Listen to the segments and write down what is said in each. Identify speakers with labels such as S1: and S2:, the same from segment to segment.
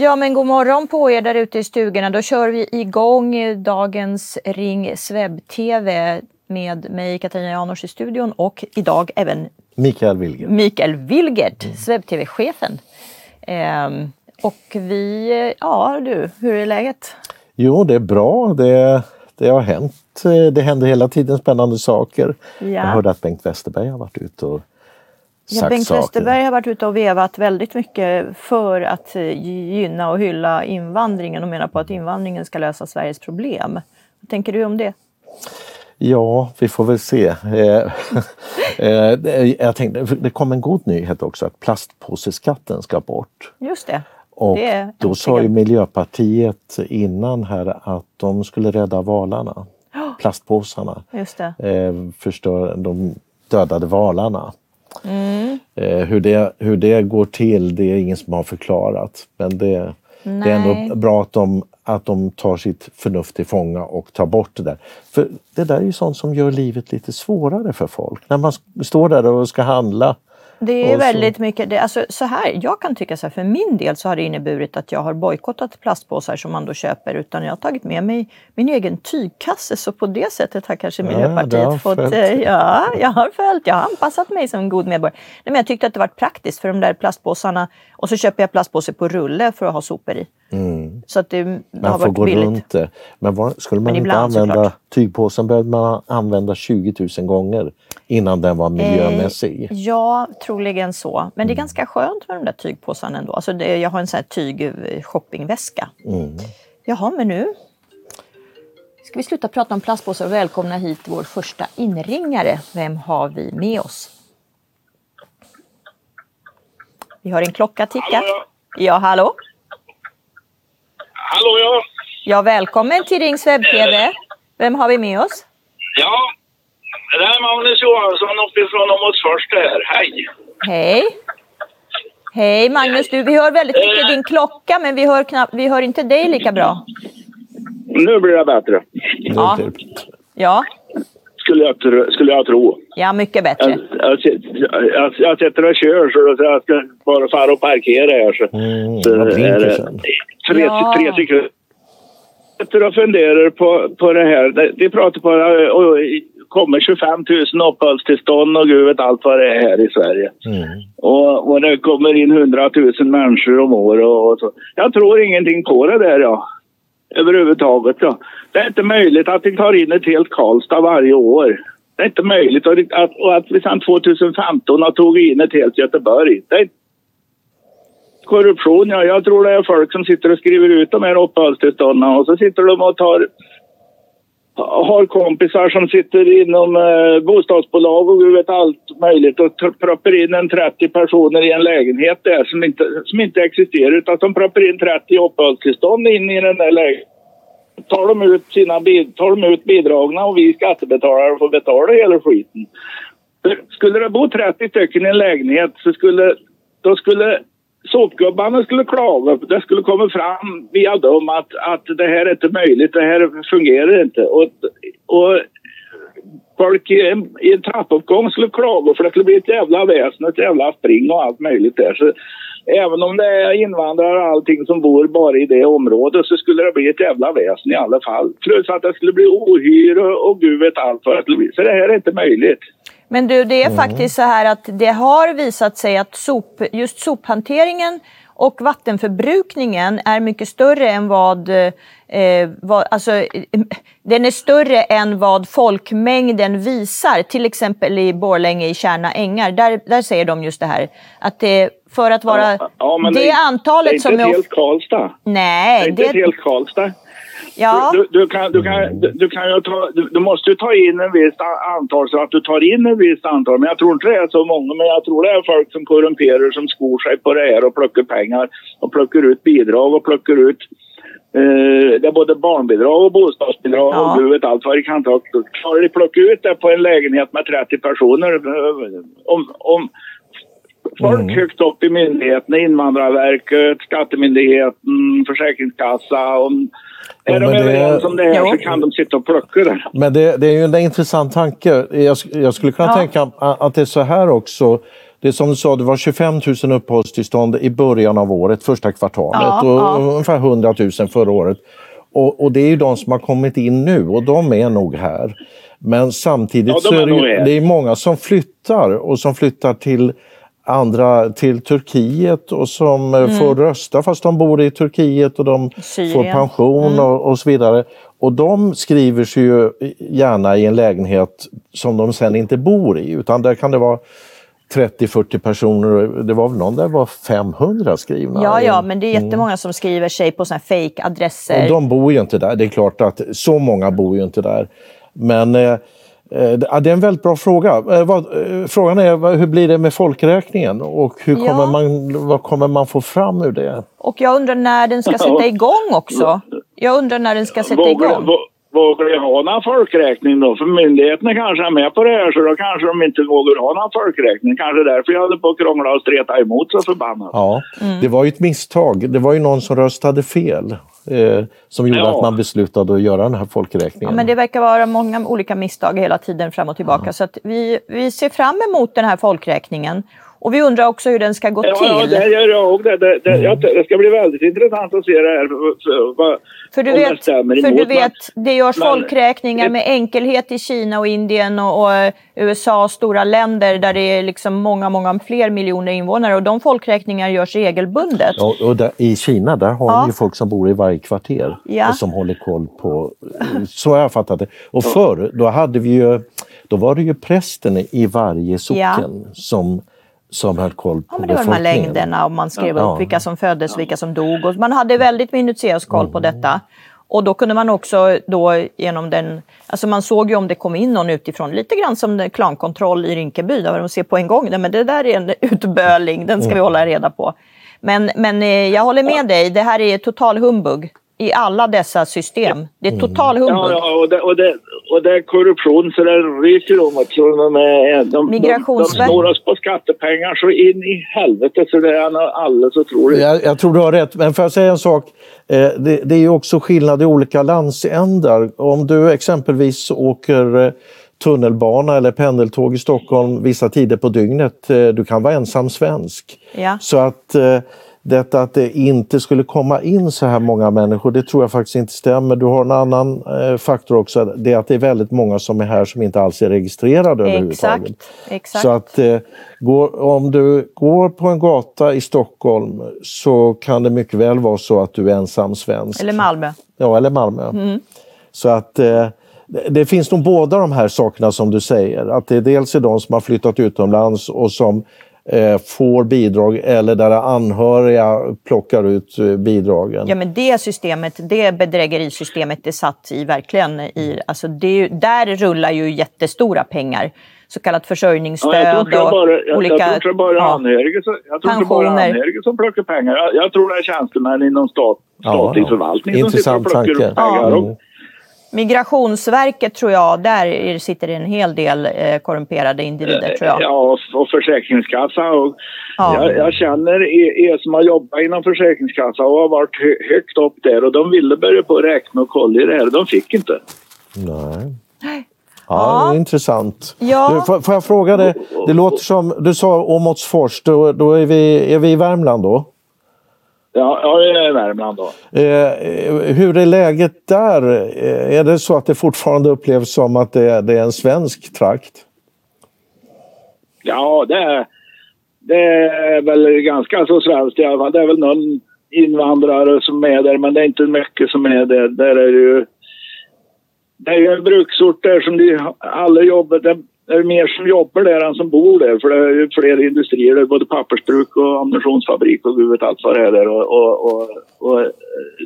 S1: Ja, men god morgon på er där ute i stugorna. Då kör vi igång dagens Ring Sveb-TV med mig Katarina Janouch i studion och idag även
S2: Mikael Wilgert.
S1: Mikael Wilgert, mm. Sveb-TV-chefen. Ehm, och vi, ja du, hur är läget?
S2: Jo, det är bra. Det, det har hänt. Det händer hela tiden spännande saker. Ja. Jag hörde att Bengt Westerberg har varit ute och
S1: Ja, Bengt saker. Westerberg har varit ute och vevat väldigt mycket för att eh, gynna och hylla invandringen och menar på att invandringen ska lösa Sveriges problem. Vad tänker du om det?
S2: Ja, vi får väl se. Eh, eh, jag tänkte, det kom en god nyhet också att plastpåseskatten ska bort.
S1: Just det.
S2: Och det då sa ju Miljöpartiet innan här att de skulle rädda valarna. Plastpåsarna.
S1: Just det.
S2: Förstör de dödade valarna. Mm. hur, det, hur det går till, det är ingen som har förklarat. Men det, det är ändå bra att de, att de tar sitt förnuft till fånga och tar bort det där. För det där är ju sånt som gör livet lite svårare för folk. När man står där och ska handla
S1: det är väldigt mycket, det, alltså, så här, jag kan tycka så här, för min del så har det inneburit att jag har bojkottat plastpåsar som man då köper utan jag har tagit med mig min egen tygkasse så på det sättet har kanske Miljöpartiet ja, fått, följt. Eh, ja, jag har följt, jag har anpassat mig som en god medborgare. Nej, men jag tyckte att det var praktiskt för de där plastpåsarna och så köper jag plastpåse på rulle för att ha sopor i. Mm. Så att det, det
S2: man
S1: har får varit
S2: gå
S1: billigt.
S2: runt det. Men var, skulle man men inte använda såklart. tygpåsen behövde man använda 20 000 gånger innan den var miljömässig.
S1: Eh, ja, troligen så. Men mm. det är mm. ganska skönt med de där tygpåsarna ändå. Alltså det, jag har en sån här tyg eh. Mm. Jaha, men nu ska vi sluta prata om plastpåsar och välkomna hit vår första inringare. Vem har vi med oss? Vi har en klocka ticka. Hallå, ja. ja, hallå?
S3: Hallå, ja.
S1: Ja, välkommen till Rings webb-tv. Vem har vi med oss?
S3: Ja, det är Magnus Johansson uppifrån Åmotsfors här. Hej!
S1: Hej! Hej Magnus, du, vi hör väldigt mycket din klocka men vi hör, knappt, vi hör inte dig lika bra.
S3: Nu blir det bättre.
S1: Ja.
S3: ja. Skulle, jag, skulle jag tro.
S1: Ja, mycket bättre.
S3: Jag, jag, jag, jag sitter och kör så jag ska bara fara och parkera här. Så,
S2: mm, så är det
S3: tre, ja. tre sekunder. Jag sitter och funderar på, på det här. Vi pratar på kommer 25 000 uppehållstillstånd och gud vet allt vad det är här i Sverige. Mm. Och, och det kommer in 100 000 människor om året och, och så. Jag tror ingenting på det där ja. Överhuvudtaget ja. Det är inte möjligt att vi tar in ett helt Karlstad varje år. Det är inte möjligt att, att, och att vi sedan 2015 har tagit in ett helt Göteborg. Det är korruption, ja. Jag tror det är folk som sitter och skriver ut de här uppehållstillstånden och så sitter de och tar har kompisar som sitter inom eh, bostadsbolag och vet allt möjligt och proppar in en 30 personer i en lägenhet där som inte, som inte existerar utan som proppar in 30 uppehållstillstånd in i den där lägenheten. Tar de ut, sina, tar de ut bidragna och vi skattebetalare får betala hela skiten. Skulle det bo 30 stycken i en lägenhet så skulle, då skulle sopgubbarna skulle klaga. Det skulle komma fram via dem att, att det här är inte möjligt, det här fungerar inte. Och, och folk i en, i en trappuppgång skulle klaga för det skulle bli ett jävla väsen, ett jävla spring och allt möjligt där. Så även om det är invandrare och allting som bor bara i det området så skulle det bli ett jävla väsen i alla fall. Plus att det skulle bli ohyra och gud vet allt vad det skulle bli. Så det här är inte möjligt.
S1: Men du, det är mm. faktiskt så här att det har visat sig att sop, just sophanteringen och vattenförbrukningen är mycket större än vad, eh, vad alltså, den är större än vad folkmängden visar. Till exempel i Borlänge i Kärna ängar, där, där säger de just det här. Att det, för att vara ja, ja, det, det, antalet
S3: som...
S1: Det är
S3: inte ett helt Karlstad.
S1: Nej.
S3: Det är inte ett helt Karlstad.
S1: Ja.
S3: Du, du, kan, du, kan, du, kan ju ta, du, du, måste ju ta in en viss antal så att du tar in en viss antal. Men jag tror inte det är så många. Men jag tror det är folk som korrumperar som skor sig på det här och plockar pengar och plockar ut bidrag och plockar ut eh, det är både barnbidrag och bostadsbidrag ja. och du vet allt vad det kan ta. Klarar de plocka ut det på en lägenhet med 30 personer eh, om, om folk mm. högt upp i myndigheterna, Invandrarverket, Skattemyndigheten, Försäkringskassa. Om, är de överens om det här jo. så kan de sitta och plocka det.
S2: Men det, det är ju en intressant tanke. Jag, jag skulle kunna ja. tänka att det är så här också det är som du sa, det var 25 000 uppehållstillstånd i början av året, första kvartalet
S1: Ja,
S2: och
S1: ja.
S2: ungefär 100 000 förra året. Och, och det är ju de som har kommit in nu och de är nog här. Men samtidigt
S3: Ja, de
S2: så
S3: är
S2: är det, det är många som flyttar och som flyttar till andra till Turkiet och som mm. får rösta fast de bor i Turkiet och de
S1: Syrien.
S2: får pension och, och så vidare. Och de skriver sig ju gärna i en lägenhet som de sen inte bor i utan där kan det vara 30-40 personer, det var väl någon där var 500 skrivna.
S1: Ja, ja, men det är jättemånga som skriver sig på såna här fake-adresser.
S2: Och de bor ju inte där, det är klart att så många bor ju inte där. Men eh, eh, det är en väldigt bra fråga. Eh, eh, frågan är hur blir det med folkräkningen och hur
S1: Ja.
S2: kommer man, vad kommer man få fram ur det?
S1: Och jag undrar när den ska sätta igång också. Jag undrar när den ska sätta igång.
S3: Vågar de ha någon folkräkning då? För myndigheterna kanske är med på det här så då kanske de inte vågar ha någon folkräkning. Kanske därför jag hade på att krångla och streta emot så förbannat.
S2: Ja,
S1: Mm.
S2: det var ju ett misstag. Det var ju någon som röstade fel eh, som gjorde
S3: Ja.
S2: att man beslutade att göra den här
S1: Ja,
S2: folkräkningen.
S1: men det verkar vara många olika misstag hela tiden fram och tillbaka. Så att vi, vi ser fram emot den här folkräkningen. Och vi undrar också hur den ska gå
S3: Ja, ja,
S1: till.
S3: det gör jag också. Det, det, det, jag, det ska bli väldigt intressant att se det här. För, för, vad-
S1: För du vet, för du vet det görs
S3: men-
S1: folkräkningar med enkelhet i Kina och Indien och, och USA, stora länder där det är liksom många, många fler miljoner invånare. Och de folkräkningar görs regelbundet.
S2: Och, och där, I Kina där har
S1: Ja.
S2: vi ju folk som bor i varje kvarter
S1: Ja.
S2: och som håller koll på... Så har jag fattat det. Och förr, då hade vi ju... Då var det ju prästen i varje socken som, som höll koll på
S1: Ja, men det var de här längderna och man skrev
S2: Ja.
S1: upp vilka som föddes och vilka som dog. Och man hade väldigt minutiös koll
S2: Mm.
S1: på detta. Och då kunde man också då genom den, alltså man såg ju om det kom in någon utifrån, lite grann som klankontroll i Rinkeby, där de ser på en gång, nej men det där är en utböling, den ska vi hålla reda på. Men, men eh, jag håller med dig, det här är total humbug i alla dessa system. Det är total humbug.
S3: Ja, ja och, det, och, det, och det är korruption så det ryker om att de, är, de, de, de snor oss på skattepengar så in i helvete så det är alldeles otroligt.
S2: Jag, jag tror du har rätt, men får jag säga en sak? Eh, det, det är ju också skillnad i olika landsändar. Om du exempelvis åker eh, tunnelbana eller pendeltåg i Stockholm vissa tider på dygnet, eh, du kan vara ensam svensk.
S1: Ja.
S2: Så att eh, detta att det inte skulle komma in så här många människor, det tror jag faktiskt inte stämmer. Du har en annan eh, faktor också, det är att det är väldigt många som är här som inte alls är registrerade överhuvudtaget.
S1: Exakt, exakt.
S2: Så att eh, går, om du går på en gata i Stockholm så kan det mycket väl vara så att du är ensam svensk.
S1: Eller Malmö.
S2: Ja, eller Malmö. Så att eh, det, finns nog båda de här sakerna som du säger. Att det dels är de som har flyttat utomlands och som får bidrag eller där anhöriga plockar ut eh, bidragen.
S1: Ja men det systemet, det bedrägerisystemet är satt i verkligen i, alltså det, där rullar ju jättestora pengar. Så kallat
S3: Ja,
S1: försörjningsstöd
S3: jag tror det
S1: och
S3: bara, jag,
S1: olika...
S3: jag tror det bara
S1: ja.
S3: anhöriga, som- jag tror inte bara
S1: Pensioner.
S3: anhöriga som plockar pengar. Jag, jag tror det är tjänstemän inom stat,
S2: Ja,
S3: statlig
S2: ja.
S3: förvaltning som sitter och
S2: Intressant
S3: plockar
S2: tanke.
S3: upp pengar.
S1: Ja. Migrationsverket tror jag, där är- sitter en hel del eh, korrumperade individer tror jag.
S3: Ja, och Försäkringskassa. Och
S1: Ja.
S3: jag, jag känner er, som har jobbat inom Försäkringskassa och har varit hö, högt upp där och de ville börja på att räkna och kolla i det här. De fick inte.
S2: Nej. Ja,
S1: Ja.
S2: det är intressant.
S1: Ja.
S2: Du, får, får jag fråga dig, det låter som, du sa Åmotsfors, då, då är, vi, är vi i Värmland då?
S3: Ja, ja det är Värmland då.
S2: Eh, hur är läget där? Eh, Är det så att det fortfarande upplevs som att det, är- det är en svensk trakt?
S3: Ja, det är, det är väl ganska så svenskt i alla fall. Det är väl någon invandrare som är där, men det är inte mycket som är där. Där är det ju... Det är ju en bruksort där som de alla jobbar... Det är mer som jobbar där än som bor där. För det är ju fler industrier. Det är både pappersbruk och ammunitionsfabrik och gud vet allt vad det är där. Och, och, och, och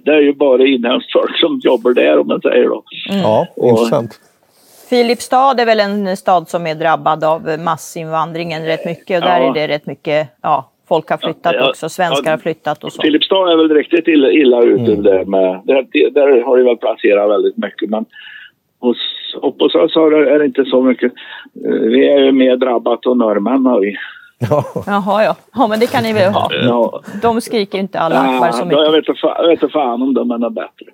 S3: det är ju bara inhemskt folk som jobbar där om man säger då.
S2: Ja,
S3: Och-
S2: intressant.
S1: Filipstad är väl en stad som är drabbad av massinvandringen rätt mycket och där
S3: Ja.
S1: är det rätt mycket, ja, folk har flyttat
S3: Ja,
S1: också, svenskar
S3: ja.
S1: har flyttat och så.
S3: Filipstad är väl riktigt illa, illa ute där med. Där, där har det väl placerat väldigt mycket. Men hos, upp hos oss är det inte så mycket. Eh, Vi är ju mer drabbat och norrmän har vi.
S2: Ja.
S1: Jaha ja, ja men det kan ni väl ha.
S3: Ja.
S1: De skriker inte alla akbar så
S3: Ja,
S1: mycket.
S3: jag vet inte fa- jag vet inte fan om de är något bättre.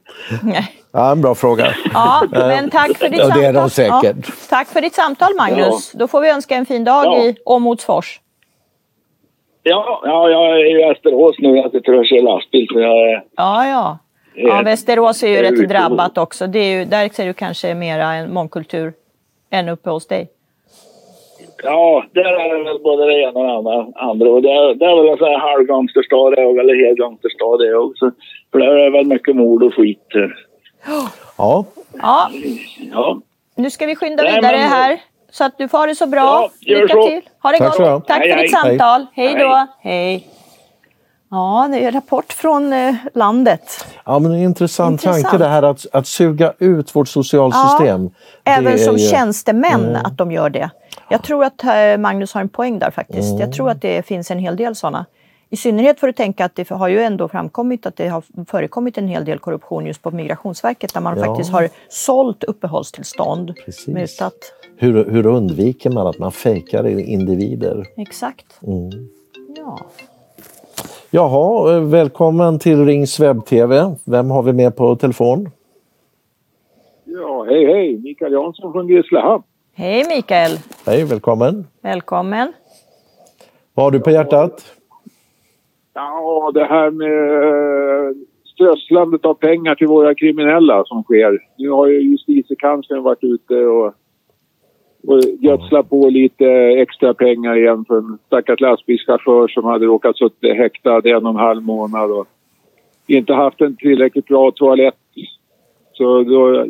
S1: Nej.
S2: ja, en bra fråga.
S1: Ja, men tack för ditt
S2: Ja,
S1: samtal.
S2: det är de säkert.
S1: Ja, tack för ditt samtal Magnus. Då får vi önska en fin dag
S3: Ja.
S1: i Åmotsfors.
S4: Ja, ja, jag är i Västerås nu. Jag sitter och kör lastbil. Så jag,
S1: Ja, ja. Ja, Västerås är ju rätt drabbat också. Det är ju, där ser du kanske mera en mångkultur än uppe hos dig.
S4: ja, där är det väl både det ena och det andra. andra. Och det, är, det är väl en sån här halvgangsterstad eller helgangsterstad det också. För där är det väl mycket mord och skit.
S2: Ja,
S1: Ja,
S4: Ja,
S1: nu ska vi skynda
S4: Nej,
S1: vidare
S4: men-
S1: här. Så att du får ha det så bra.
S4: Ja,
S1: Lycka
S4: så.
S1: till. Ha det
S2: Tack
S1: gott. Tack
S4: Hej,
S1: för
S4: hej.
S1: ditt samtal. Hej då. Hej. Ja, det är rapport från eh, landet.
S2: ja men det är en intressant,
S1: Intressant.
S2: tanke det här att, att suga ut vårt socialsystem.
S1: Även
S2: Det är
S1: som
S2: ju-
S1: tjänstemän att de gör det. Jag tror att eh, Magnus har en poäng där faktiskt.
S2: Mm.
S1: Jag tror att det finns en hel del sådana. I synnerhet får du tänka att det har ju ändå framkommit att det har förekommit en hel del korruption just på Migrationsverket där man
S2: Ja.
S1: faktiskt har sålt uppehållstillstånd.
S2: Precis.
S1: Mutat.
S2: Hur, hur undviker man att man fejkar individer?
S1: Exakt.
S2: Mm.
S1: Ja.
S2: Jaha, eh, välkommen till Rings webb-tv. Vem har vi med på telefon?
S4: ja hej hej. Mikael Jansson från Grisslehamn.
S1: Hej Mikael,
S2: Hej, välkommen.
S1: välkommen.
S2: Vad har du på hjärtat?
S4: Ja, det här med eh, strösslandet av pengar till våra kriminella som sker. Nu har ju justitiekanslern varit ute och, och gödslat på lite extra pengar igen för en stackars lastbilschaufför som hade råkat sitta häktad en och en halv månad och inte haft en tillräckligt bra toalett. Så då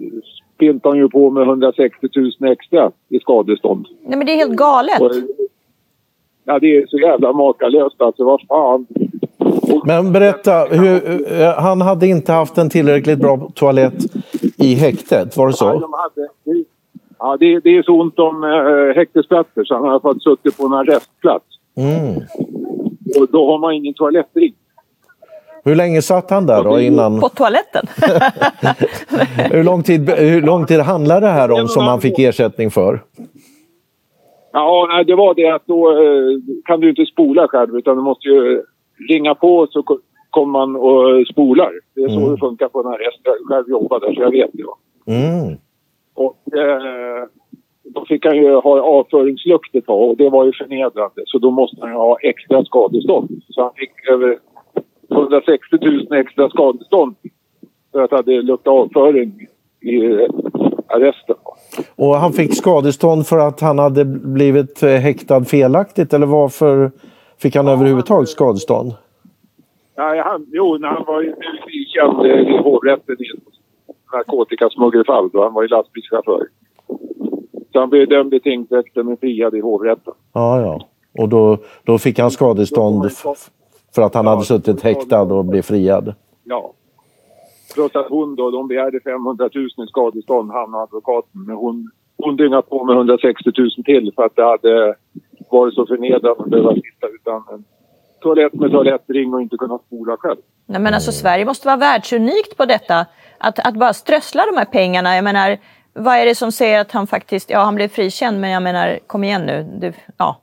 S4: pintade han ju på med 160 000 extra i skadestånd.
S1: Nej men det är helt galet.
S4: Och, ja, det är så jävla makalöst alltså. Vad fan.
S2: Men berätta, hur, eh, han hade inte haft en tillräckligt bra toalett i häktet, var det
S4: Ja,
S2: så?
S4: de hade, ja, det, det är så ont om äh, häktesplatser så han har fått suttit på en arrestplats.
S2: Mm.
S4: Och då har man ingen toalettring.
S2: Hur länge satt han där då innan?
S1: På toaletten.
S2: Hur lång tid, hur lång tid handlar det här om som han fick ersättning för?
S4: Ja, det var det att då eh, kan du inte spola själv utan du måste ju ringa på så ko- kommer man och spolar. Det är så
S2: Mm.
S4: det funkar på en arrest. Jag själv jobbar där så jag vet det.
S2: Mm.
S4: Och eh, då fick han ju ha avföringslukt ett tag och det var ju förnedrande. Så då måste han ha extra skadestånd. Så han fick över 160 000 extra skadestånd för att han hade luktat avföring i eh, arresten.
S2: Och han fick skadestånd för att han hade blivit eh, häktad felaktigt eller varför fick han överhuvudtaget skadestånd?
S4: Nej, han, jo, när han var frikänd eh, i hovrätten i narkotikasmuggelfall då han var ju lastbilschaufför. Så han blev dömd i tingsrätten men friad i hovrätten.
S2: Ja, ja. Och då, då fick han skadestånd för att han hade suttit häktad och blev friad.
S4: Ja. Plus att hon då, de begärde 500 000 i skadestånd, han och advokaten. Men hon, hon dyngade på med 160 000 till för att det hade varit så förnedrande att behöva sitta utan en toalett med toalettring och inte kunna spola själv.
S1: Nej, men alltså, Sverige måste vara världsunikt på detta. Att, att bara strössla de här pengarna. Jag menar, vad är det som säger att han faktiskt... Ja, han blev frikänd, men jag menar, kom igen nu. Det, ja.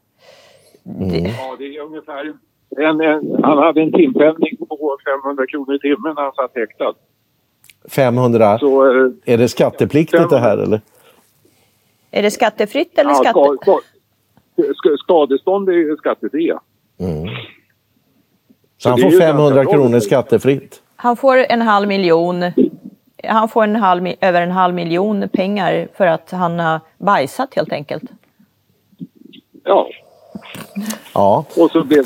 S1: Det,
S4: Ja, det är ungefär... En, en, han hade en timpenning på 500 kronor i timmen när han satt häktad.
S2: 500.
S4: Så, eh,
S2: Är det skattepliktigt det här eller?
S1: Är det skattefritt eller
S4: ja,
S1: skatte...
S4: ska, ska, ska, skadestånd är skattefria.
S2: Så han
S4: det är
S2: får
S4: ju
S2: 500
S4: ganska bra
S2: kronor skattefritt.
S1: Han får en halv miljon. Han får en halv, över en halv miljon pengar för att han har bajsat helt enkelt.
S4: Ja,
S2: Ja.
S4: och så blev,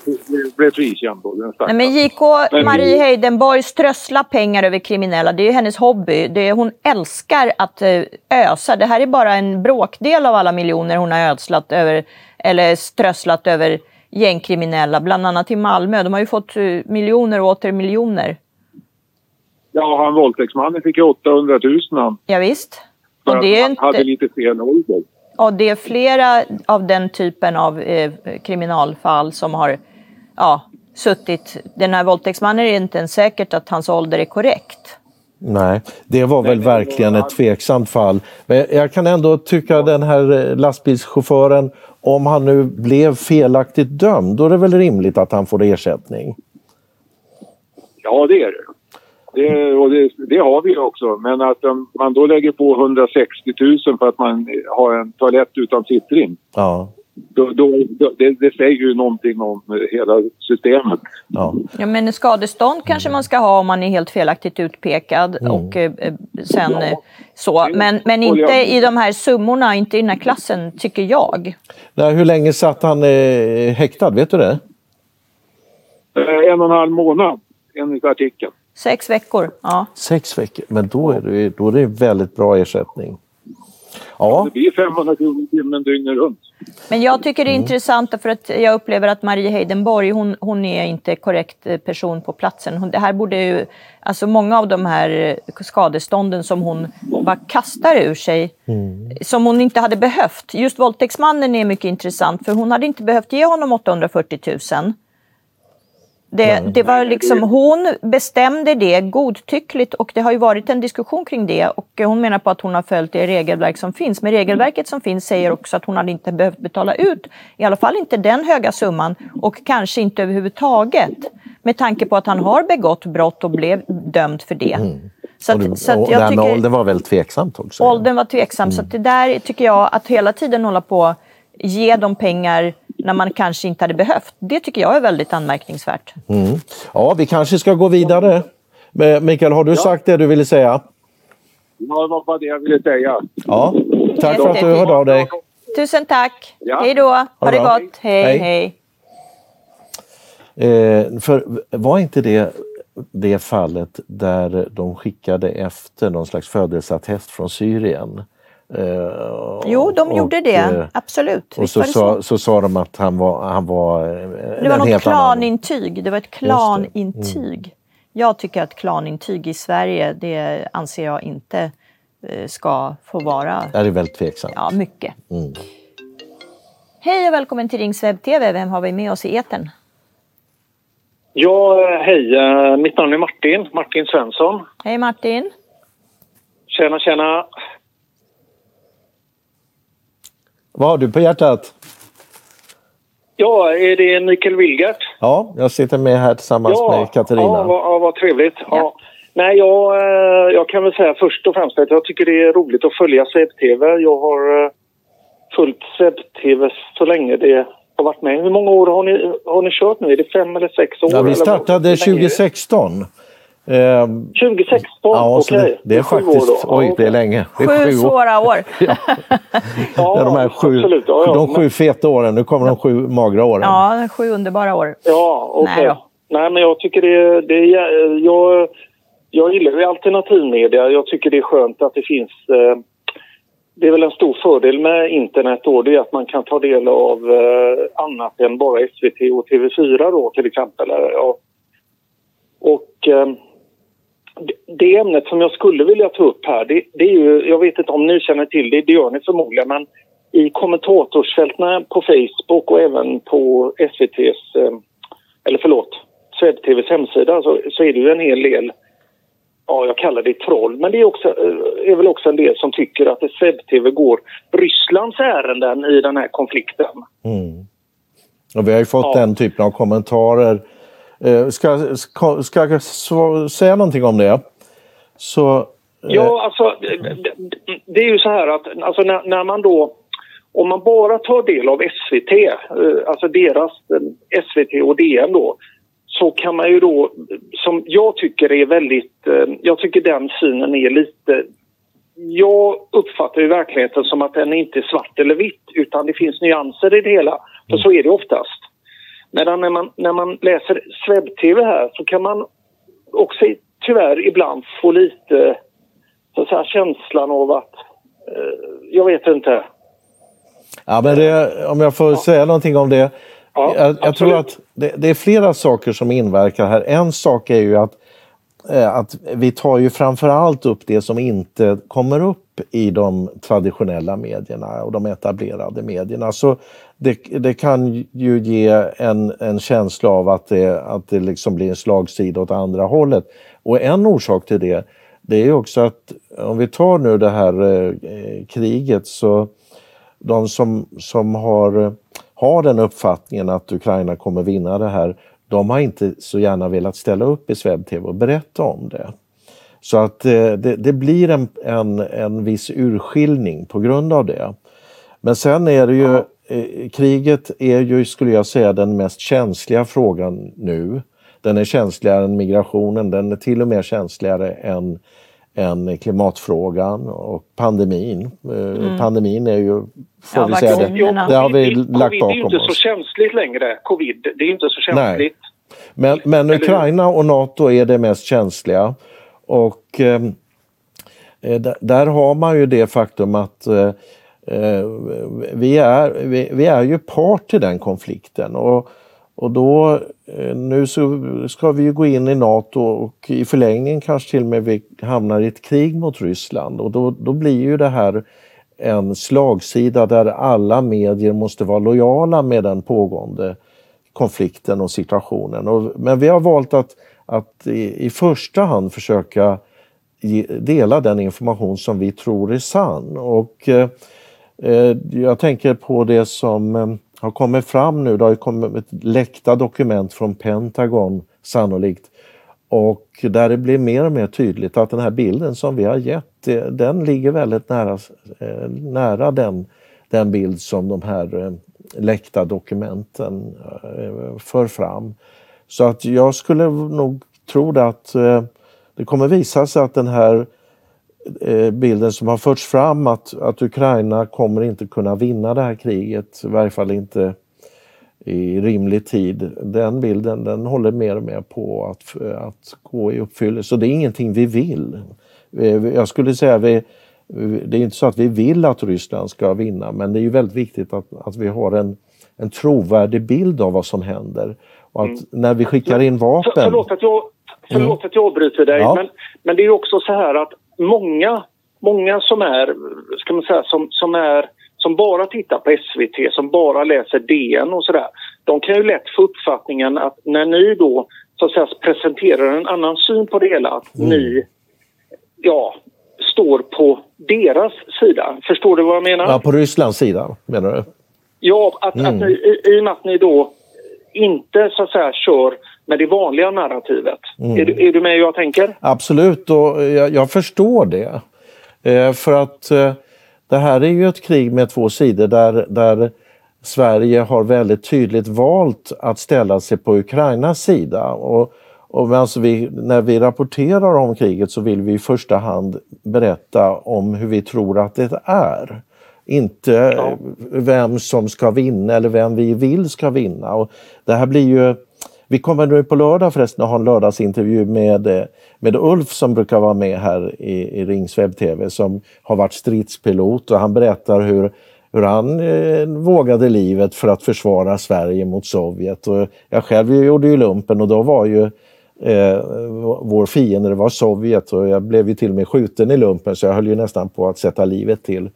S4: blev frikänd
S1: Nej, men JK Marie Heidenborg strösslar pengar över kriminella. Det är ju hennes hobby. Det är, hon älskar att eh, ösa. Det här är bara en bråkdel av alla miljoner hon har ödslat över, eller strösslat över gängkriminella. Bland annat i Malmö. De har ju fått eh, miljoner och åter miljoner.
S4: Ja, han våldtäktsmannen fick ju 800 000 han.
S1: Ja, visst. Och det, är
S4: han hade
S1: inte,
S4: lite fel ålder.
S1: och det är flera av den typen av eh, kriminalfall som har ja, suttit... Den här våldtäktsmannen är inte ens säkert att hans ålder är korrekt.
S2: Nej, det var väl verkligen ett tveksamt fall. Men jag kan ändå tycka den här eh, lastbilschauffören, om han nu blev felaktigt dömd, då är det väl rimligt att han får ersättning?
S4: Ja, det är det. Det, och det, det har vi också. Men att um, man då lägger på 160 000 för att man har en toalett utan sittring.
S2: Ja.
S3: då, då, det, det, säger ju någonting om hela systemet.
S1: Ja. ja men skadestånd kanske man ska ha om man är helt felaktigt utpekad mm. och eh, sen ja. Eh, så. Men, men inte i de här summorna, inte i den här klassen tycker jag.
S2: Nej, hur länge satt han eh, häktad, vet du det?
S3: Eh, en och en halv månad enligt artikeln.
S1: Sex veckor, ja.
S2: Sex veckor, men då är det, då är det väldigt bra ersättning.
S3: Ja. Det blir 500 kronor i timmen dygnet runt.
S1: Men jag tycker det är mm. intressant för att jag upplever att Marie Heidenborg, hon, hon är inte korrekt eh, person på platsen. Hon, det här borde ju, alltså många av de här eh, skadestånden som hon bara kastar ur sig, mm. som hon inte hade behövt. Just våldtäktsmannen är mycket intressant för hon hade inte behövt ge honom 840 000. Det, det, var liksom, hon bestämde det godtyckligt och det har ju varit en diskussion kring det och hon menar på att hon har följt det regelverk som finns. Men regelverket som finns säger också att hon hade inte behövt betala ut, i alla fall inte den höga summan och kanske inte överhuvudtaget. Med tanke på att han har begått brott och blev dömd för det. Mm.
S2: Så, att, så att jag tycker, åldern var väldigt tveksamt också?
S1: Åldern var tveksam, mm. så det där tycker jag att hela tiden hålla på ge dem pengar när man kanske inte hade behövt. Det tycker jag är väldigt anmärkningsvärt.
S2: Mm. Ja, vi kanske ska gå vidare. Mikael, har du ja. sagt det du ville säga?
S3: Ja, det var bara det jag ville säga.
S2: Ja, tack för att du hörde av dig.
S1: Tusen tack. Ja. Hej då. Ha, ha det bra. gott. Hej, hej. hej.
S2: Eh, för var inte det det fallet där de skickade efter någon slags födelseattest från Syrien?
S1: Eh, jo, de och, gjorde det. Eh, Absolut.
S2: Och så, så, så, sa de att han var... Han var
S1: eh, det var något klanintyg. Det var ett klanintyg. Mm. Jag tycker att klanintyg i Sverige, det anser jag inte ska få vara...
S2: Det är väldigt tveksamt.
S1: Ja, mycket. Mm. Hej och välkommen till Rings TV. Vem har vi med oss i etern?
S5: Ja, hej. Mitt namn är Martin. Martin Svensson.
S1: Hej Martin.
S5: Tjena, tjena.
S2: Vad har du på hjärtat?
S5: Ja, är det Mikael Wilgert?
S2: Ja, jag sitter med här tillsammans ja, med Katarina.
S5: Ja, vad, ja, vad trevligt. Ja. ja. Nej, jag, eh, jag kan väl säga först och främst att jag tycker det är roligt att följa SEB-TV. Jag har eh, följt SEB-TV så länge det har varit med. Hur många år har ni, har ni kört nu? Är det fem eller sex år?
S2: Ja, vi startade 2016.
S5: 2016? Ja,
S2: okej. Okay. Det, det, är faktiskt, oj, det är länge. Det
S1: är sju, sju svåra år.
S2: ja. ja, de här sju, absolut. Ja, ja. De sju feta åren, nu kommer de sju magra åren.
S1: Ja, sju underbara år.
S5: Ja, okej. Okay. Nej, Nej, men jag tycker det, det jag, jag gillar ju alternativmedia. Jag tycker det är skönt att det finns eh, det är väl en stor fördel med internet då, det är att man kan ta del av eh, annat än bara SVT och TV4 då till exempel. Ja. Och eh, det ämnet som jag skulle vilja ta upp här, det, det, är ju, jag vet inte om ni känner till det, det gör ni förmodligen, men i kommentatorsfälten på Facebook och även på SVTs, eh, eller förlåt, SvebTVs hemsida så, så är det ju en hel del, ja jag kallar det troll, men det är, också, eh, är väl också en del som tycker att SvebTV går Rysslands ärenden i den här konflikten. Mm.
S2: Och vi har ju fått ja. den typen av kommentarer Eh, ska, ska, ska jag säga någonting om det? Så, eh...
S5: Ja, alltså det, det, är ju så här att alltså, när, när, man då om man bara tar del av SVT, eh, alltså deras eh, SVT och DN då, så kan man ju då, som jag tycker är väldigt, jag tycker den synen är lite jag uppfattar ju verkligheten som att den inte är svart eller vitt utan det finns nyanser i det hela. För så är det oftast. Medan när man, när man läser SvebTV här så kan man också tyvärr ibland få lite så att säga, känslan av att, eh, jag vet inte.
S2: Ja, men det, om jag får ja. säga någonting om det. Ja, jag, jag tror att det, det, är flera saker som inverkar här. En sak är ju att, eh, att vi tar ju framför allt upp det som inte kommer upp i de traditionella medierna och de etablerade medierna. Så det, det, kan ju ge en, en känsla av att det, att det liksom blir en slagsida åt andra hållet. Och en orsak till det, det är också att om vi tar nu det här eh, kriget så de som, som har, har den uppfattningen att Ukraina kommer vinna det här, de har inte så gärna velat ställa upp i SvebTV och berätta om det. Så att eh, det, det, blir en, en, en viss urskiljning på grund av det. Men sen är det ju kriget är ju, skulle jag säga, den mest känsliga frågan nu. Den är känsligare än migrationen, den är till och med känsligare än, än klimatfrågan och pandemin. Eh, mm. Pandemin är ju, får ja, vi säga det, det har vi lagt bakom oss. Covid är
S5: ju inte så känsligt längre, covid. Det är inte så känsligt. Nej.
S2: Men, men Ukraina och NATO är det mest känsliga. Och ehm, eh, där har man ju det faktum att eh, eh, Eh, vi, är, vi, vi, är ju part i den konflikten. Och, och då, eh, nu så ska vi ju gå in i NATO och i förlängningen kanske till och med vi hamnar i ett krig mot Ryssland och då, då blir ju det här en slagsida där alla medier måste vara lojala med den pågående konflikten och situationen. Och, men vi har valt att, att i, i första hand försöka ge, dela den information som vi tror är sann. Och, eh Eh, jag tänker på det som eh, har kommit fram nu. Det har kommit läckta dokument från Pentagon sannolikt. Och där det blir mer och mer tydligt att den här bilden som vi har gett, eh, den ligger väldigt nära, nära den, den bild som de här läckta dokumenten för fram. Så att jag skulle nog tro att det kommer visa sig att den här bilden som har förts fram att, att Ukraina kommer inte kunna vinna det här kriget, i varje fall inte i rimlig tid. Den bilden den håller mer och mer på att, att gå i uppfyllelse. Det är ingenting vi vill. Jag skulle säga vi, det är inte så att vi vill att Ryssland ska vinna men det är ju väldigt viktigt att, att vi har en, en trovärdig bild av vad som händer. Och att mm. när vi skickar in vapen... För,
S5: förlåt att jag, förlåt mm. att jag avbryter dig ja. men, men det är också så här att många, många som är, ska man säga, som, som är som bara tittar på SVT, som bara läser DN och sådär. De kan ju lätt få uppfattningen att när ni då så att säga, presenterar en annan syn på det hela, att mm. ni ja, står på deras sida. Förstår du vad jag menar?
S2: Ja, på Rysslands sida menar du?
S5: Ja, att, mm. att ni, i, i och med att ni då inte så att säga kör med det vanliga narrativet. Mm. Är, du, är du med hur jag tänker?
S2: Absolut, och jag, jag förstår det. Eh, för att eh, det här är ju ett krig med två sidor där, där Sverige har väldigt tydligt valt att ställa sig på Ukrainas sida. Och och alltså vi, när vi rapporterar om kriget så vill vi i första hand berätta om hur vi tror att det är. Inte ja. vem som ska vinna eller vem vi vill ska vinna. Och det här blir ju vi kommer nu på lördag förresten att ha en lördagsintervju med, med Ulf som brukar vara med här i, i Rings webb-tv som har varit stridspilot och han berättar hur, hur han eh, vågade livet för att försvara Sverige mot Sovjet. Och jag själv gjorde ju lumpen och då var ju eh, vår fiende var Sovjet och jag blev ju till och med skjuten i lumpen så jag höll ju nästan på att sätta livet till.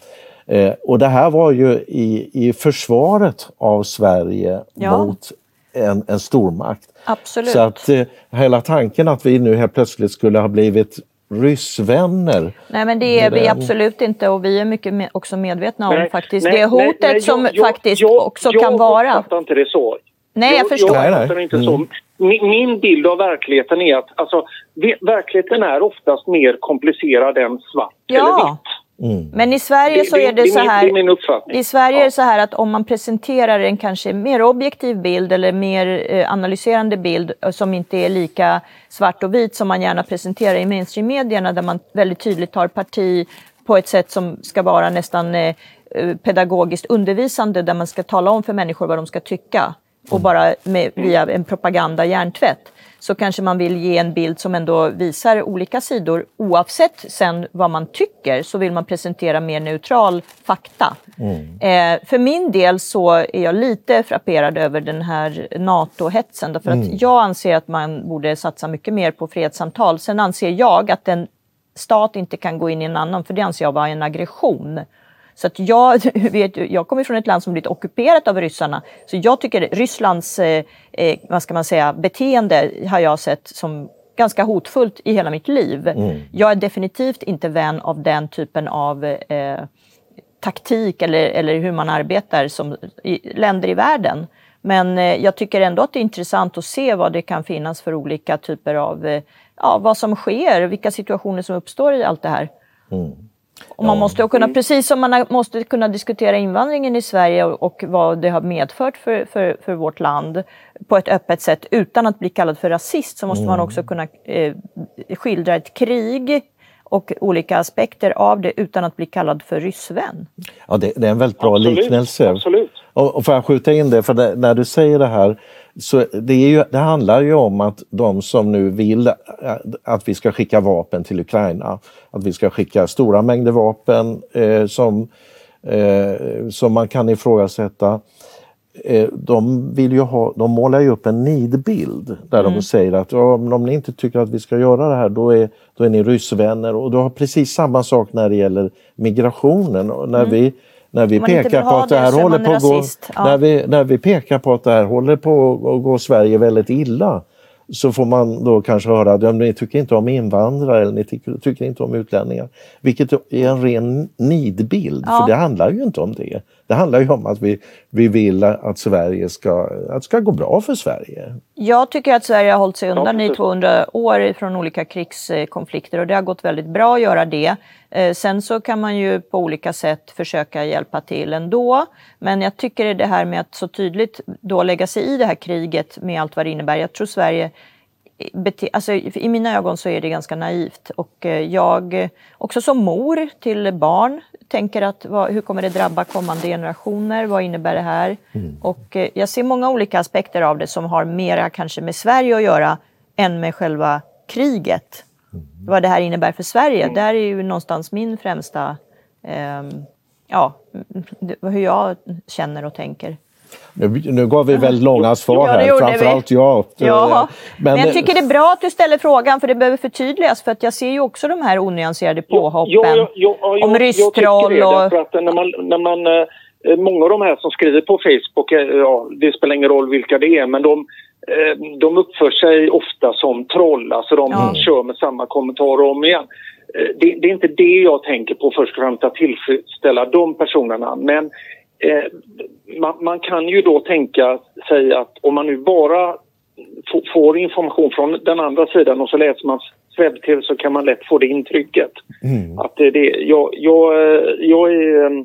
S2: Eh, och det här var ju i, i försvaret av Sverige ja. mot en, en stormakt.
S1: Absolut.
S2: Så att eh, hela tanken att vi nu helt plötsligt skulle ha blivit ryssvänner.
S1: Nej men det är vi absolut inte och vi är mycket med, också medvetna om nej, faktiskt nej, det hotet nej, som jag, faktiskt jag, också jag, kan vara.
S5: Jag uppfattar inte det så.
S1: Nej jag, förstår.
S5: Jag inte så. Mm. Min, min bild av verkligheten är att alltså, verkligheten är oftast mer komplicerad än svart ja. eller vitt.
S1: Mm. Men i Sverige det, så är det, det så här. Det är min. I Sverige ja. är det så här att om man presenterar en kanske mer objektiv bild eller mer eh, analyserande bild eh, som inte är lika svart och vit som man gärna presenterar i mainstream-medierna där man väldigt tydligt tar parti på ett sätt som ska vara nästan eh, eh pedagogiskt undervisande där man ska tala om för människor vad de ska tycka och bara med, via en propaganda hjärntvätt så kanske man vill ge en bild som ändå visar olika sidor. Oavsett sen vad man tycker så vill man presentera mer neutral fakta. Mm. Eh, för min del så är jag lite frapperad över den här NATO-hetsen därför mm. att jag anser att man borde satsa mycket mer på fredssamtal. Sen anser jag att en stat inte kan gå in i en annan för det anser jag vara en aggression. Så att jag, vet, jag kommer från ett land som blivit ockuperat av ryssarna. Så jag tycker Rysslands eh, eh, vad ska man säga, beteende har jag sett som ganska hotfullt i hela mitt liv. Mm. Jag är definitivt inte vän av den typen av eh, taktik eller, eller hur man arbetar som i, länder i världen. Men eh, jag tycker ändå att det är intressant att se vad det kan finnas för olika typer av, eh, ja, vad som sker, vilka situationer som uppstår i allt det här. Mm. Och man måste kunna, precis som man måste kunna diskutera invandringen i Sverige och, vad det har medfört för, för, för, vårt land på ett öppet sätt utan att bli kallad för rasist så måste mm. man också kunna eh, skildra ett krig och olika aspekter av det utan att bli kallad för ryssvän.
S2: Ja, det, det är en väldigt bra
S5: absolut,
S2: liknelse.
S5: Absolut.
S2: Och, och får jag skjuta in det, för det, när du säger det här, så det, är ju, det handlar ju om att de som nu vill att vi ska skicka vapen till Ukraina, att vi ska skicka stora mängder vapen eh, som, eh, som man kan ifrågasätta, Eh, de, vill ju ha, de målar ju upp en nidbild där mm. de säger att om ni inte tycker att vi ska göra det här då är, då är ni ryssvänner och du har precis samma sak när det gäller migrationen. Och när mm. vi, när vi pekar på att det här håller på att gå, ja. när, vi, när vi pekar på att det här håller på att gå Sverige väldigt illa så får man då kanske höra att ni tycker inte om invandrare eller ni tycker, tycker inte om utlänningar. Vilket är en ren nidbild, ja. för det handlar ju inte om det. Det handlar ju om att vi, vi vill att Sverige ska, att det ska gå bra för Sverige.
S1: Jag tycker att Sverige har hållit sig undan i 200 år från olika krigskonflikter och det har gått väldigt bra att göra det. Eh, sen så kan man ju på olika sätt försöka hjälpa till ändå. Men jag tycker det här med att så tydligt då lägga sig i det här kriget med allt vad det innebär. Jag tror Sverige Alltså, I mina ögon så är det ganska naivt och eh, jag också som mor till barn tänker att vad, hur kommer det drabba kommande generationer? Vad innebär det här? Mm. Och eh, jag ser många olika aspekter av det som har mera kanske med Sverige att göra än med själva kriget. Mm. Vad det här innebär för Sverige. Mm. Där är ju någonstans min främsta, eh, ja, hur jag känner och tänker.
S2: Nu, nu gav vi väldigt långa svar här, ja, framförallt jag.
S1: Ja. Men, men, jag tycker det är bra att du ställer frågan för det behöver förtydligas för att jag ser ju också de här onyanserade påhoppen ja, ja, ja, om rysstroll och...
S5: Att när man, när man, eh, många av de här som skriver på Facebook, eh, ja, det spelar ingen roll vilka det är, men de, eh, de uppför sig ofta som troll, alltså de ja. kör med samma kommentarer om igen. Det, det, är inte det jag tänker på först och främst, att tillfredsställa de personerna. Men Eh, man, man, kan ju då tänka sig att om man nu bara får information från den andra sidan och så läser man webb-tv så kan man lätt få det intrycket. Mm. Att det, det, jag, jag, jag, är, eh,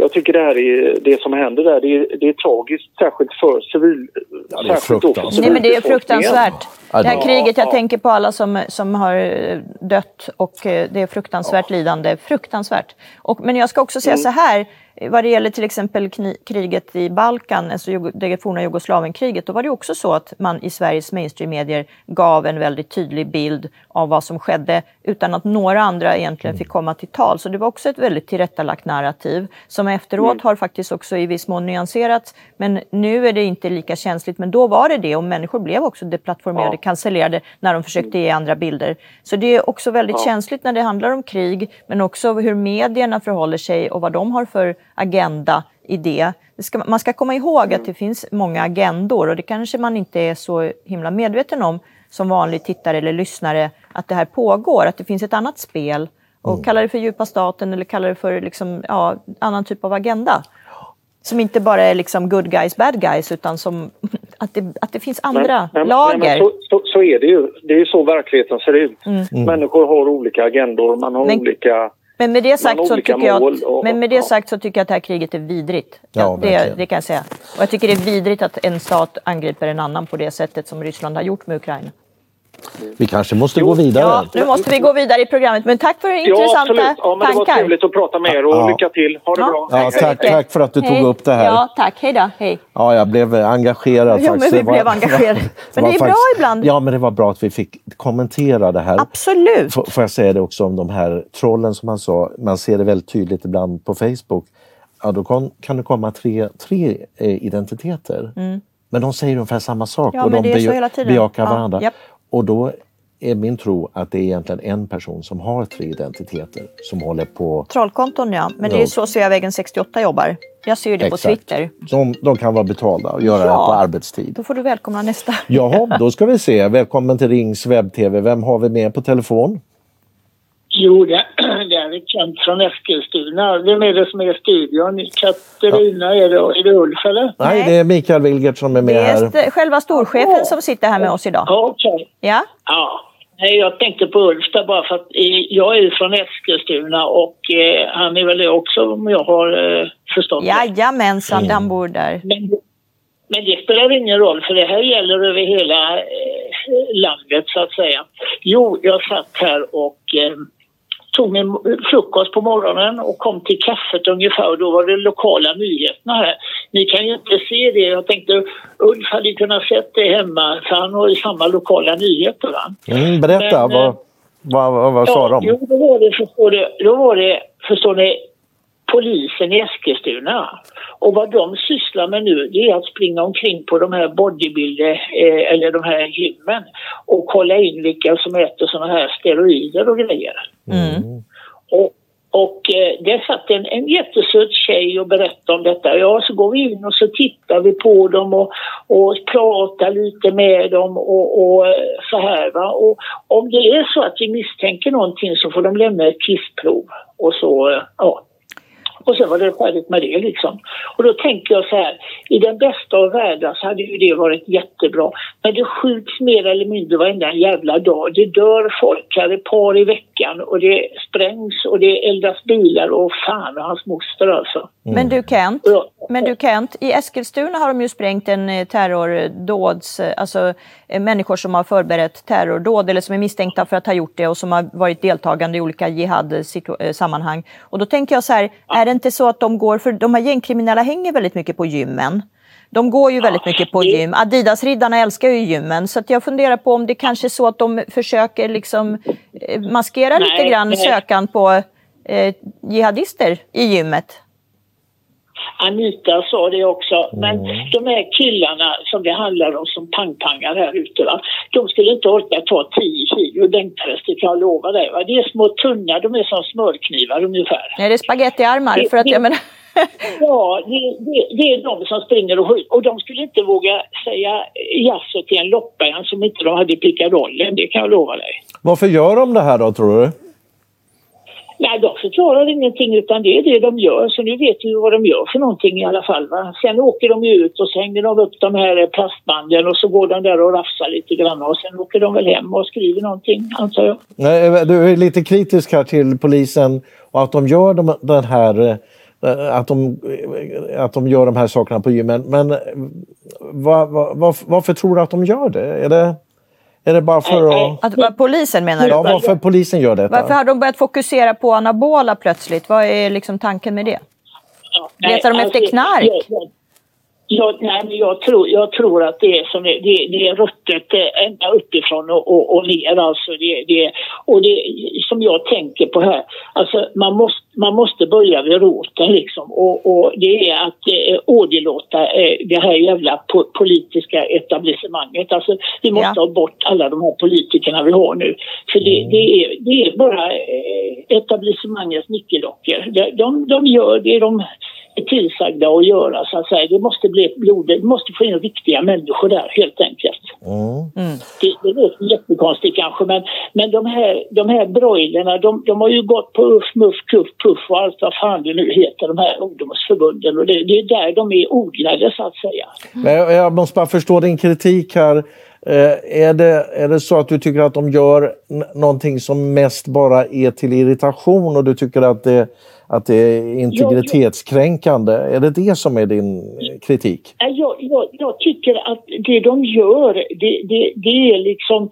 S5: jag tycker det här är det som händer där, det är, det är tragiskt särskilt för civil...
S2: Ja, det är fruktansvärt.
S1: Nej, men det är fruktansvärt. Det här kriget, jag tänker på alla som, som har eh, dött och det är fruktansvärt ja. lidande. Fruktansvärt. Och, men jag ska också säga mm. så här, vad det gäller till exempel kriget i Balkan, alltså det forna Jugoslavienkriget, då var det också så att man i Sveriges mainstream-medier gav en väldigt tydlig bild av vad som skedde utan att några andra egentligen fick komma till tal. Så det var också ett väldigt tillrättalagt narrativ som efteråt mm. har faktiskt också i viss mån nyanserats. Men nu är det inte lika känsligt, men då var det det och människor blev också deplattformerade, ja. cancellerade när de försökte ge andra bilder. Så det är också väldigt ja. känsligt när det handlar om krig, men också hur medierna förhåller sig och vad de har för agenda i det. det ska, man ska komma ihåg att det finns många agendor och det kanske man inte är så himla medveten om som vanlig tittare eller lyssnare att det här pågår, att det finns ett annat spel. Och mm. kalla det för djupa staten eller kalla det för liksom, ja, annan typ av agenda. Som inte bara är liksom good guys, bad guys, utan som, att, det, att det finns andra men, lager.
S5: Men, så, så, så, är det ju. Det är ju så verkligheten ser ut. Mm. Människor har olika agendor, man har men, olika
S1: men med det sagt, så tycker, jag att, och, men med det sagt så tycker jag att det här kriget är vidrigt. Ja, det, det, kan jag säga. Och jag tycker det är vidrigt att en stat angriper en annan på det sättet som Ryssland har gjort med Ukraina.
S2: Vi kanske måste jo, gå vidare.
S1: Ja, nu måste vi gå vidare i programmet. Men tack för ja, intressanta absolut.
S5: ja, men tankar. Det var trevligt att prata med er och ja. lycka till. Ha det ja. bra.
S2: Ja, tack, tack för att du hej. tog upp det här.
S1: Ja, tack. Hej då. Hej.
S2: Ja, jag blev engagerad.
S1: Ja, men vi blev engagerade. Men det är bra ibland.
S2: Ja, men det var bra att vi fick kommentera det här.
S1: Absolut.
S2: F får jag säga det också om de här trollen som man sa. Man ser det väldigt tydligt ibland på Facebook. Ja, då kan, kan det komma tre, tre eh, identiteter. Mm. Men de säger ungefär samma sak
S1: ja,
S2: och
S1: de
S2: bejakar varandra. Ja, och då är min tro att det är egentligen en person som har tre identiteter som håller på...
S1: Trollkonton ja, men det är så Sveavägen 68 jobbar. Jag ser det Exakt. på Twitter.
S2: De, de kan vara betalda och göra ja, det på arbetstid.
S1: Då får du välkomna nästa.
S2: Jaha, då ska vi se. Välkommen till Rings webb-tv. Vem har vi med på telefon?
S6: Jo, det, det är Kent från Eskilstuna. Vem är det som är i studion? Katarina, ja. är, det, är det Ulf eller?
S2: Nej, det är Mikael Wilgert som är med här.
S1: Det är själva storchefen oh. som sitter här med oss idag.
S6: Okej. Okay.
S1: Ja.
S6: ja. Nej, jag tänkte på Ulf där bara för att jag är från Eskilstuna och eh, han är väl det också om jag har eh, förstått
S1: Jajamensan, mm. han bor där.
S6: Men, men det spelar ingen roll för det här gäller över hela eh, landet så att säga. Jo, jag satt här och eh, tog min frukost på morgonen och kom till kaffet ungefär och då var det lokala nyheterna här. Ni kan ju inte se det. Jag tänkte Ulf hade kunnat sett det hemma för han har ju samma lokala nyheter va.
S2: Mm, berätta, Men, vad, eh, vad, vad, vad ja, sa de?
S6: Jo, då var det, förstår du, då var det, förstår ni, polisen i Eskilstuna. Och vad de sysslar med nu det är att springa omkring på de här bodybuilder eh, eller de här gymmen och kolla in vilka som äter såna här steroider och grejer. Mm. Och, och eh, det satt en, en jättesöt tjej och berättade om detta. Ja, så går vi in och så tittar vi på dem och, och pratar lite med dem och, och eh, så här. Va? Och om det är så att vi misstänker någonting så får de lämna ett kissprov och så, eh, ja. Och sen var det färdigt med det liksom. Och då tänker jag så här, i den bästa av världar så hade ju det varit jättebra. Men det skjuts mer eller mindre varenda jävla dag. Det dör folk här ett par i veckan och det sprängs och det eldas bilar och fan och hans moster alltså.
S1: Mm. Men du Kent, men du Kent, i Eskilstuna har de ju sprängt en eh, terrordåds, eh, alltså eh, människor som har förberett terrordåd eller som är misstänkta för att ha gjort det och som har varit deltagande i olika jihad-sammanhang. Och då tänker jag så här, är det inte så att de går, för de här gängkriminella hänger väldigt mycket på gymmen. De går ju väldigt mycket på gym. Adidas-riddarna älskar ju gymmen. Så jag funderar på om det kanske är så att de försöker liksom maskera nej, lite grann nej. sökan på eh, jihadister i gymmet.
S6: Anita sa det också. Men mm. de här killarna som det handlar om som pangpangar här ute, va? de skulle inte orka ta 10 kilo bänkpress, det kan jag lova dig. Va? Det är små tunna, de är som smörknivar ungefär.
S1: Nej, det är spagettiarmar. För att, jag menar...
S6: ja, det, det, det, är de som springer och skjuter. Och de skulle inte våga säga jaså till en lopparen som inte de hade pickadollen, det kan jag lova dig.
S2: Varför gör de det här då, tror du?
S6: Nej, de förklarar ingenting utan det är det de gör. Så nu vet vi vad de gör för någonting i alla fall. Va? Sen åker de ut och så hänger de upp de här plastbanden och så går de där och rafsar lite grann och sen åker de väl hem och skriver någonting antar jag.
S2: Nej, eh, du är lite kritisk här till polisen och att de gör de, den här eh, att de, eh, att de gör de här sakerna på gymmen. Men var, var, varför tror du att de gör det? Är det är det bara för att...
S1: att... att polisen menar du?
S2: Ja, varför polisen gör detta.
S1: Varför har de börjat fokusera på anabola plötsligt? Vad är liksom tanken med det? Letar de efter alltså, knark?
S6: Jag, nej, men jag, tror, jag tror att det är, som det, det, är ruttet eh, ända uppifrån och, och, och ner. Alltså det, det, och det som jag tänker på här, alltså man måste, man måste börja vid roten liksom. Och, och det är att eh, åderlåta eh, det här jävla po politiska etablissemanget. Alltså vi måste ja. ha bort alla de här politikerna vi har nu. För det, det, är, det är bara eh, etablissemangets nyckeldockor. De, de, de gör det de tillsagda att göra så att säga. Det måste bli blod, det måste få in riktiga människor där helt enkelt. Mm. Det, det låter jättekonstigt kanske men, men de här, de här broilerna de, de har ju gått på uff, muff, kuff, puff och allt vad fan det nu heter de här ungdomsförbunden och det, det är där de är odlade så att säga.
S2: Men jag, jag måste bara förstå din kritik här. Eh, är, det, är det så att du tycker att de gör någonting som mest bara är till irritation och du tycker att det att det är integritetskränkande. Jag, är det det som är din kritik?
S6: Jag, jag, jag tycker att det de gör, det, det, det är liksom...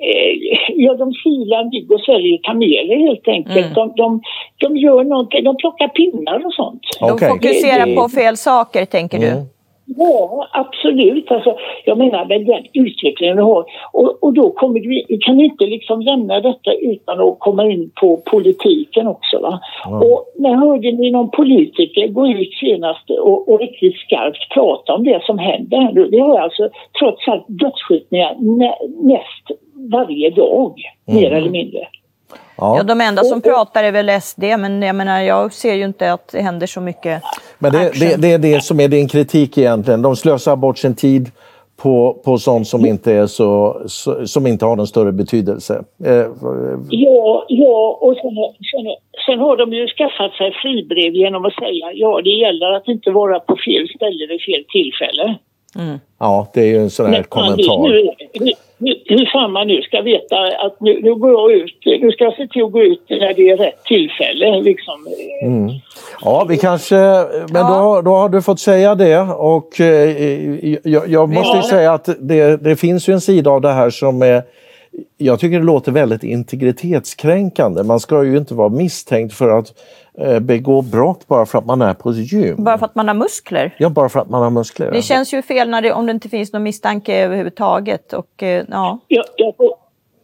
S6: Eh, ja, de silar mygg och säljer kameler helt enkelt. Mm. De, de, de gör någonting, de plockar pinnar och sånt.
S1: Okay. De fokuserar det, på fel saker, tänker mm. du?
S6: Ja, absolut. Alltså, jag menar med den utvecklingen vi har. Och, och då kommer vi, vi kan inte liksom lämna detta utan att komma in på politiken också. Va? Mm. Och när hörde ni någon politiker gå ut senast och, och riktigt skarpt prata om det som händer? Vi har alltså trots allt dödsskjutningar näst varje dag, mm. mer eller mindre.
S1: Ja. ja, de enda som pratar är väl SD, men jag menar, jag ser ju inte att det händer så mycket
S2: Men det, det, det är det som är din kritik egentligen. De slösar bort sin tid på, på sånt som inte, är så, som inte har någon större betydelse.
S6: Eh, ja, ja och sen, sen, sen, har de ju skaffat sig fribrev genom att säga ja, det gäller att inte vara på fel ställe vid fel tillfälle.
S2: Mm. Ja, det är ju en sån här Men, kommentar.
S6: Nu, nu, hur fan man nu ska veta att nu, nu går jag ut, nu ska jag se till att gå ut när det är rätt tillfälle. Liksom.
S2: Mm. Ja, vi kanske, men ja. då, då har du fått säga det och eh, jag, jag, måste ja. säga att det, det finns ju en sida av det här som är jag tycker det låter väldigt integritetskränkande. Man ska ju inte vara misstänkt för att begå brott bara för att man är på ett gym.
S1: Bara för att man har muskler?
S2: Ja, bara för att man har muskler.
S1: Det känns ju fel när det, om det inte finns någon misstanke överhuvudtaget. Och, eh, ja.
S6: Jag, jag, får,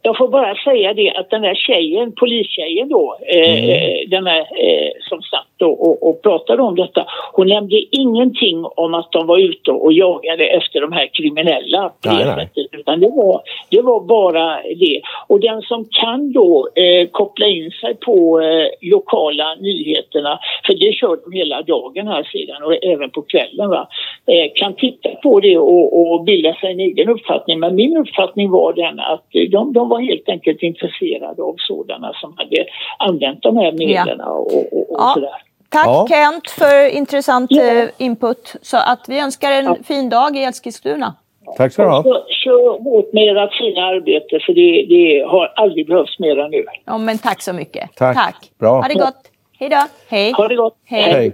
S6: jag får bara säga det att den där tjejen, polistjejen då, eh, mm. Eh, den där eh, som satt och, och, och, pratade om detta, hon nämnde ingenting om att de var ute och jagade efter de här kriminella på nej, sättet, utan det var, det var bara det. Och den som kan då eh, koppla in sig på eh, lokala nyheterna, för det kör de hela dagen här sedan och även på kvällen, va, eh, kan titta på det och, och bilda sig en egen uppfattning. Men min uppfattning var den att de, de var helt enkelt intresserade av sådana som hade använt de här medlen ja. och, och, och ja. sådär.
S1: Tack ja. Kent för intressant ja. input. Så att vi önskar en ja. fin dag i Eskilstuna.
S2: Tack ska du ha.
S6: Kör hårt med ert fina arbete för det, det, har aldrig behövts mera nu.
S1: Ja, men tack så mycket.
S2: Tack.
S1: tack.
S2: Bra.
S1: Ha det gott. Hej då. Hej.
S6: Ha det gott.
S1: Hej. Hej.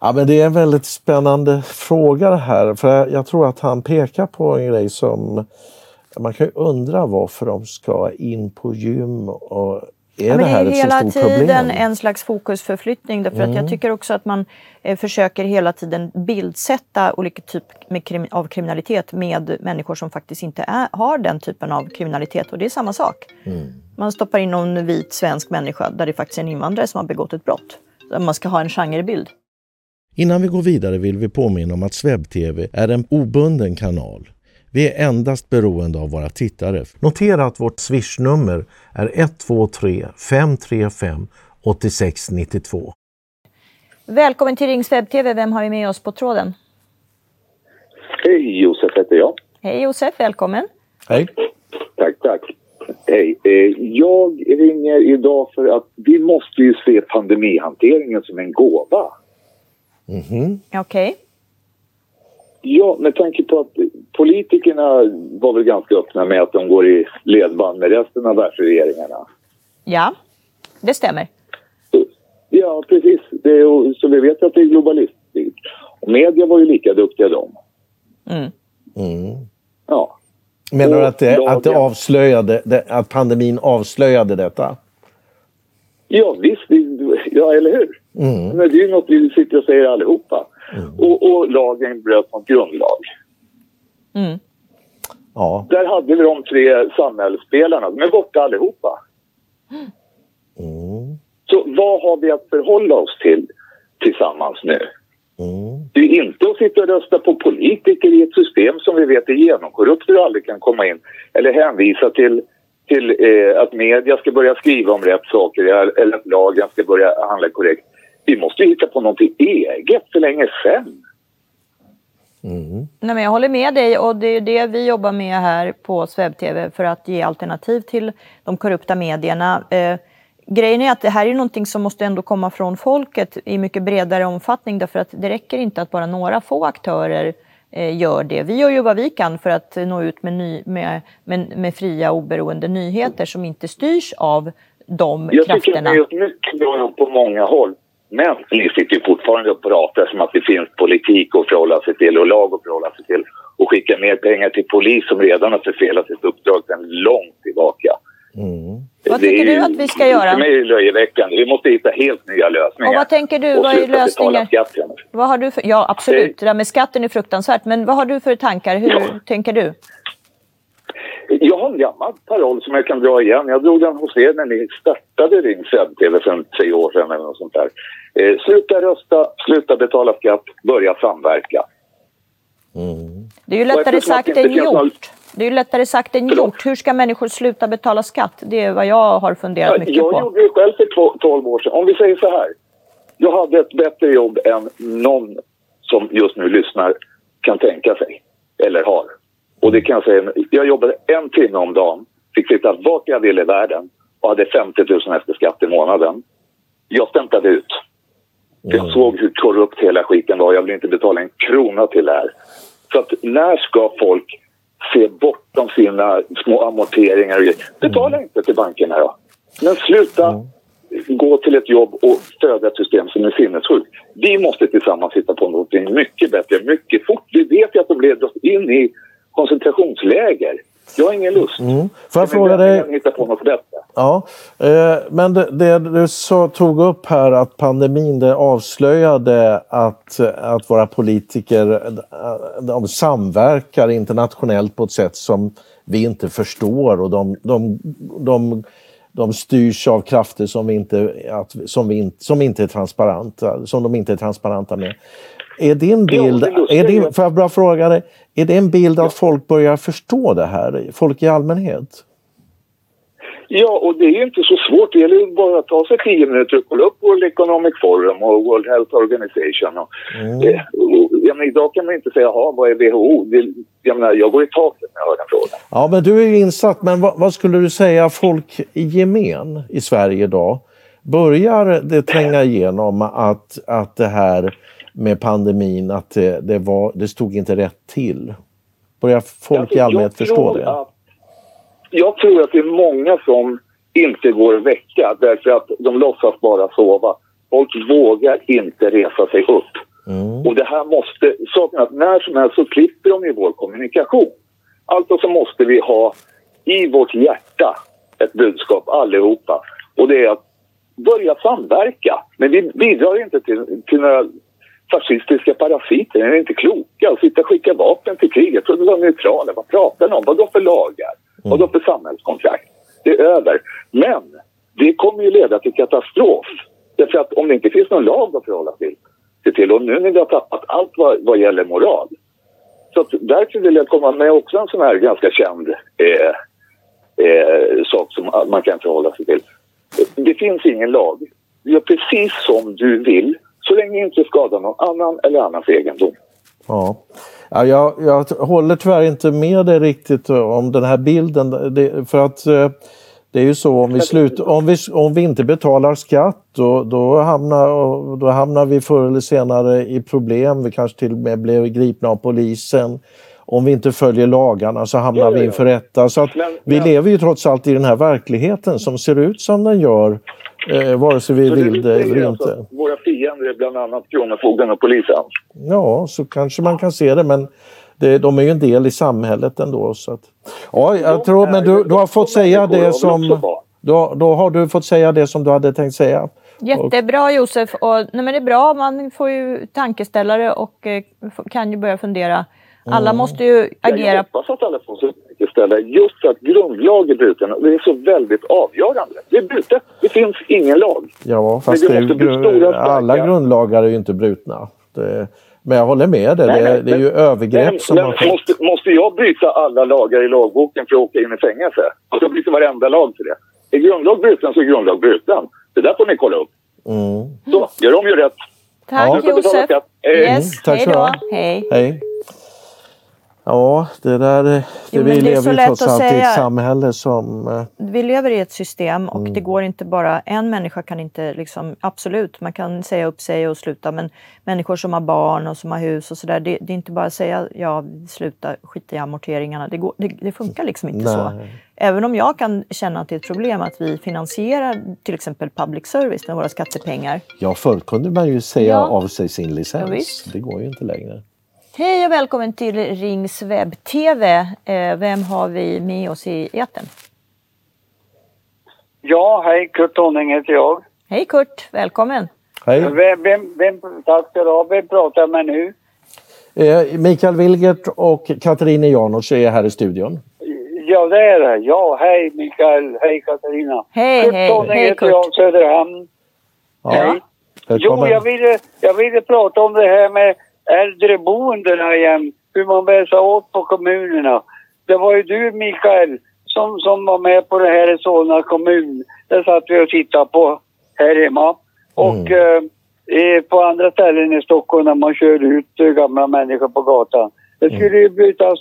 S2: Ja, men det är en väldigt spännande fråga det här. För jag tror att han pekar på en grej som man kan ju undra varför de ska in på gym och är ja, det här
S1: ett
S2: så stort
S1: problem? hela tiden en slags fokusförflyttning därför mm. att jag tycker också att man eh, försöker hela tiden bildsätta olika typer krim av kriminalitet med människor som faktiskt inte är, har den typen av kriminalitet och det är samma sak. Mm. Man stoppar in någon vit svensk människa där det faktiskt är en invandrare som har begått ett brott. Man ska ha en genrebild.
S2: Innan vi går vidare vill vi påminna om att SvebTV är en obunden kanal vi är endast beroende av våra tittare. Notera att vårt swishnummer är 123 535 8692.
S1: Välkommen till Rings webb-tv. Vem har vi med oss på tråden?
S7: Hej, Josef heter jag.
S1: Hej Josef, välkommen.
S2: Hej.
S7: Tack, tack. Hej. Eh, jag ringer idag för att vi måste ju se pandemihanteringen som en gåva.
S2: Mm -hmm.
S1: Okej. Okay.
S7: Ja, med tanke på att politikerna var väl ganska öppna med att de går i ledband med resten av världsregeringarna.
S1: Ja, det stämmer.
S7: Ja, precis. Det är, så vi vet att det är globalistiskt. Och media var ju lika duktiga de.
S1: Mm.
S2: Mm.
S7: Ja.
S2: Menar du att det, att det avslöjade, att pandemin avslöjade detta?
S7: Ja, visst. Ja, eller hur? Mm. Men det är ju något vi sitter och säger allihopa. Mm. Och, och lagen bröt mot grundlag.
S1: Mm.
S2: Ja.
S7: Där hade vi de tre samhällsspelarna. De är borta allihopa.
S2: Mm.
S7: Så vad har vi att förhålla oss till tillsammans nu?
S2: Mm.
S7: Det är inte att sitta och rösta på politiker i ett system som vi vet är genomkorrupt och aldrig kan komma in. Eller hänvisa till, till eh, att media ska börja skriva om rätt saker eller att lagen ska börja handla korrekt. Vi måste hitta på någonting eget för länge sedan.
S2: Mm.
S1: Nej, men jag håller med dig och det är det vi jobbar med här på SvebTV för att ge alternativ till de korrupta medierna. Eh, grejen är att det här är någonting som måste ändå komma från folket i mycket bredare omfattning därför att det räcker inte att bara några få aktörer eh, gör det. Vi gör ju vad vi kan för att nå ut med, ny, med, med, med fria oberoende nyheter som inte styrs av de
S7: jag
S1: krafterna.
S7: Jag tycker att det är mycket bra på många håll. Men ni sitter ju fortfarande och pratar som att det finns politik att förhålla sig till och lag att förhålla sig till och skicka mer pengar till polis som redan har förfelat sitt uppdrag sedan långt tillbaka.
S2: Mm.
S1: Vad tycker du att vi ska göra?
S7: För mig är det löjeväckande. Vi måste hitta helt nya lösningar.
S1: Och vad tänker du? Vad är lösningar? Vad har du för, ja, absolut. Det där med skatten är fruktansvärt. Men vad har du för tankar? Hur ja. tänker du?
S7: Jag har en gammal paroll som jag kan dra igen. Jag drog den hos er när ni startade Ring tv för tre år sedan eller något sånt där. Eh, sluta rösta, sluta betala skatt, börja samverka.
S2: Mm.
S1: Det är ju lättare sagt än gjort. Det är ju lättare sagt än gjort. Hur ska människor sluta betala skatt? Det är vad jag har funderat mycket
S7: jag
S1: på.
S7: Jag gjorde det själv för 12 år sedan. Om vi säger så här. Jag hade ett bättre jobb än någon som just nu lyssnar kan tänka sig. Eller har. Och det kan jag säga, jag jobbade en timme om dagen, fick flytta vart jag ville i världen och hade 50 000 efter skatt i månaden. Jag stämplade ut. Mm. Jag såg hur korrupt hela skiten var. Jag vill inte betala en krona till det här. Så att när ska folk se bortom sina små amorteringar och grejer. Betala
S2: Mm.
S7: inte till bankerna då. Men sluta gå till ett jobb och stödja ett system som är sinnessjukt. Vi måste tillsammans hitta på något mycket bättre, mycket fort. Vi vet ju att de leder oss in i koncentrationsläger. Jag har ingen lust.
S2: Mm. Får jag
S7: Men
S2: fråga dig,
S7: hitta på något bättre.
S2: Ja, eh, men det, det du så tog upp här att pandemin det avslöjade att, att våra politiker de samverkar internationellt på ett sätt som vi inte förstår och de, de, de, de styrs av krafter som, vi inte, att, som, vi inte, som inte är transparenta, som de inte är transparenta med. Är din bild, är din, får jag bara fråga dig, är det en bild att folk börjar förstå det här? Folk i allmänhet?
S7: Ja, och det är inte så svårt. Det gäller bara att ta sig tio minuter och kolla upp World Economic Forum och World Health Organization. Och, eh, och, jag menar, idag kan man inte säga, jaha, vad är WHO? Det, jag menar, jag går i taket när jag hör den frågan.
S2: Ja, men du är ju insatt. Men vad, vad skulle du säga folk i gemen i Sverige idag? Börjar det tränga igenom att, att det här med pandemin, att det, det, var, det stod inte rätt till? Börjar folk i allmänhet förstå det?
S7: Att, jag tror att det är många som inte går att väcka därför att de låtsas bara sova. Folk vågar inte resa sig upp.
S2: Mm.
S7: Och det här måste, saken att när som helst så klipper de i vår kommunikation. Alltså så måste vi ha i vårt hjärta ett budskap allihopa. Och det är att börja samverka. Men vi bidrar inte till, till några fascistiska parasiter. Ni är inte kloka. Och sitta och skicka vapen till kriget. Jag trodde vi var neutrala. Vad pratar ni om? Vad då för lagar? Vad då för samhällskontrakt? Det är över. Men det kommer ju leda till katastrof. Därför att om det inte finns någon lag att förhålla till, sig till och nu när vi har tappat allt vad, vad gäller moral. Så att därför vill jag komma med också en sån här ganska känd eh, eh, sak som man kan förhålla sig till. Det finns ingen lag. Gör precis som du vill så länge inte skadar någon annan eller annans egendom.
S2: Ja. Ja, jag, jag håller tyvärr inte med dig riktigt om den här bilden. Det, för att eh, det är ju så om vi, slut, om vi, om vi inte betalar skatt då, då, hamnar, då hamnar vi förr eller senare i problem. Vi kanske till och med blir gripna av polisen. Om vi inte följer lagarna så hamnar
S7: Ja, ja,
S2: vi
S7: ja.
S2: inför rätta. Så att
S7: Men-
S2: vi lever ju trots allt i den här verkligheten som ser ut som den gör. Eh, vare sig vi
S7: Så
S2: vill det eller
S7: alltså
S2: inte.
S7: våra fiender är bland annat Kronofogden och polisen.
S2: Ja, så kanske man kan se det, men det, de är ju en del i samhället ändå. Så att, ja, jag
S7: De
S2: tror,
S7: är
S2: men du, du har fått säga det som... Då, då har du fått säga det som du hade tänkt säga.
S1: Jättebra Josef. Och, nej, men det är bra, man får ju tankeställare och eh, kan ju börja fundera. Alla måste ju
S7: Ja, Jag
S1: agera.
S7: hoppas att alla får sig istället. Just för att grundlag är bruten. och Det är så väldigt avgörande. Det är brutet. Det finns ingen lag.
S2: Ja, fast det
S7: måste bli
S2: gru- alla grundlagar är ju inte brutna. Det, men jag håller med dig,
S7: Nej,
S2: det,
S7: nej,
S2: det är ju
S7: men-
S2: övergrepp
S7: Men,
S2: som
S7: men
S2: har skett.
S7: måste, måste jag bryta alla lagar i lagboken för att åka in i fängelse? Och så bryter varenda lag för det. Är grundlag bruten så är grundlag bruten. Det där får ni kolla upp.
S2: Mm.
S7: Så, gör de ju rätt.
S1: Tack
S7: Ja.
S1: Josef. Yes,
S2: Tack
S1: hej då. Hej.
S2: Hej. Ja, det där... Det,
S1: Jo,
S2: vi
S1: så
S2: lever ju trots allt i ett samhälle som... eh,
S1: Vi lever i ett system och
S2: Mm.
S1: det går inte bara, en människa kan inte liksom, absolut, man kan säga upp sig och sluta men människor som har barn och som har hus och sådär, det, det är inte bara att säga ja, sluta, skit i amorteringarna, det, går, det, det funkar liksom inte så.
S2: Nej.
S1: Även om jag kan känna att det är ett problem att vi finansierar till exempel public service med våra skattepengar.
S2: Ja, förr kunde man ju säga
S1: Ja.
S2: av sig sin licens.
S1: Ja,
S2: det går ju inte längre.
S1: Hej och välkommen till Rings webb-tv. Eh, vem har vi med oss i etern?
S8: Ja, hej, Kurt Tonning heter jag.
S1: Hej Kurt, välkommen!
S2: Hej.
S8: Vem, vem, vem, tack ska du ha. Vem pratar jag med nu?
S2: Eh, Mikael Wilgert och Katarina Janouch är här i studion.
S8: Ja, det är det. Ja, hej Mikael. Hej Katarina.
S1: Hej,
S8: Kurt
S1: hej,
S8: Tonning
S1: hej
S8: heter
S1: Kurt!
S8: jag, Söderhamn.
S2: Ja.
S8: Hej. Jo, jag ville, jag ville prata om det här med äldreboendena igen. Hur man bär sig åt på kommunerna. Det var ju du Mikael som, som var med på det här i Solna kommun. Det satt vi och tittade på här hemma. Och eh, eh, på andra ställen i Stockholm när man kör ut eh, gamla människor på gatan. Det skulle ju bytas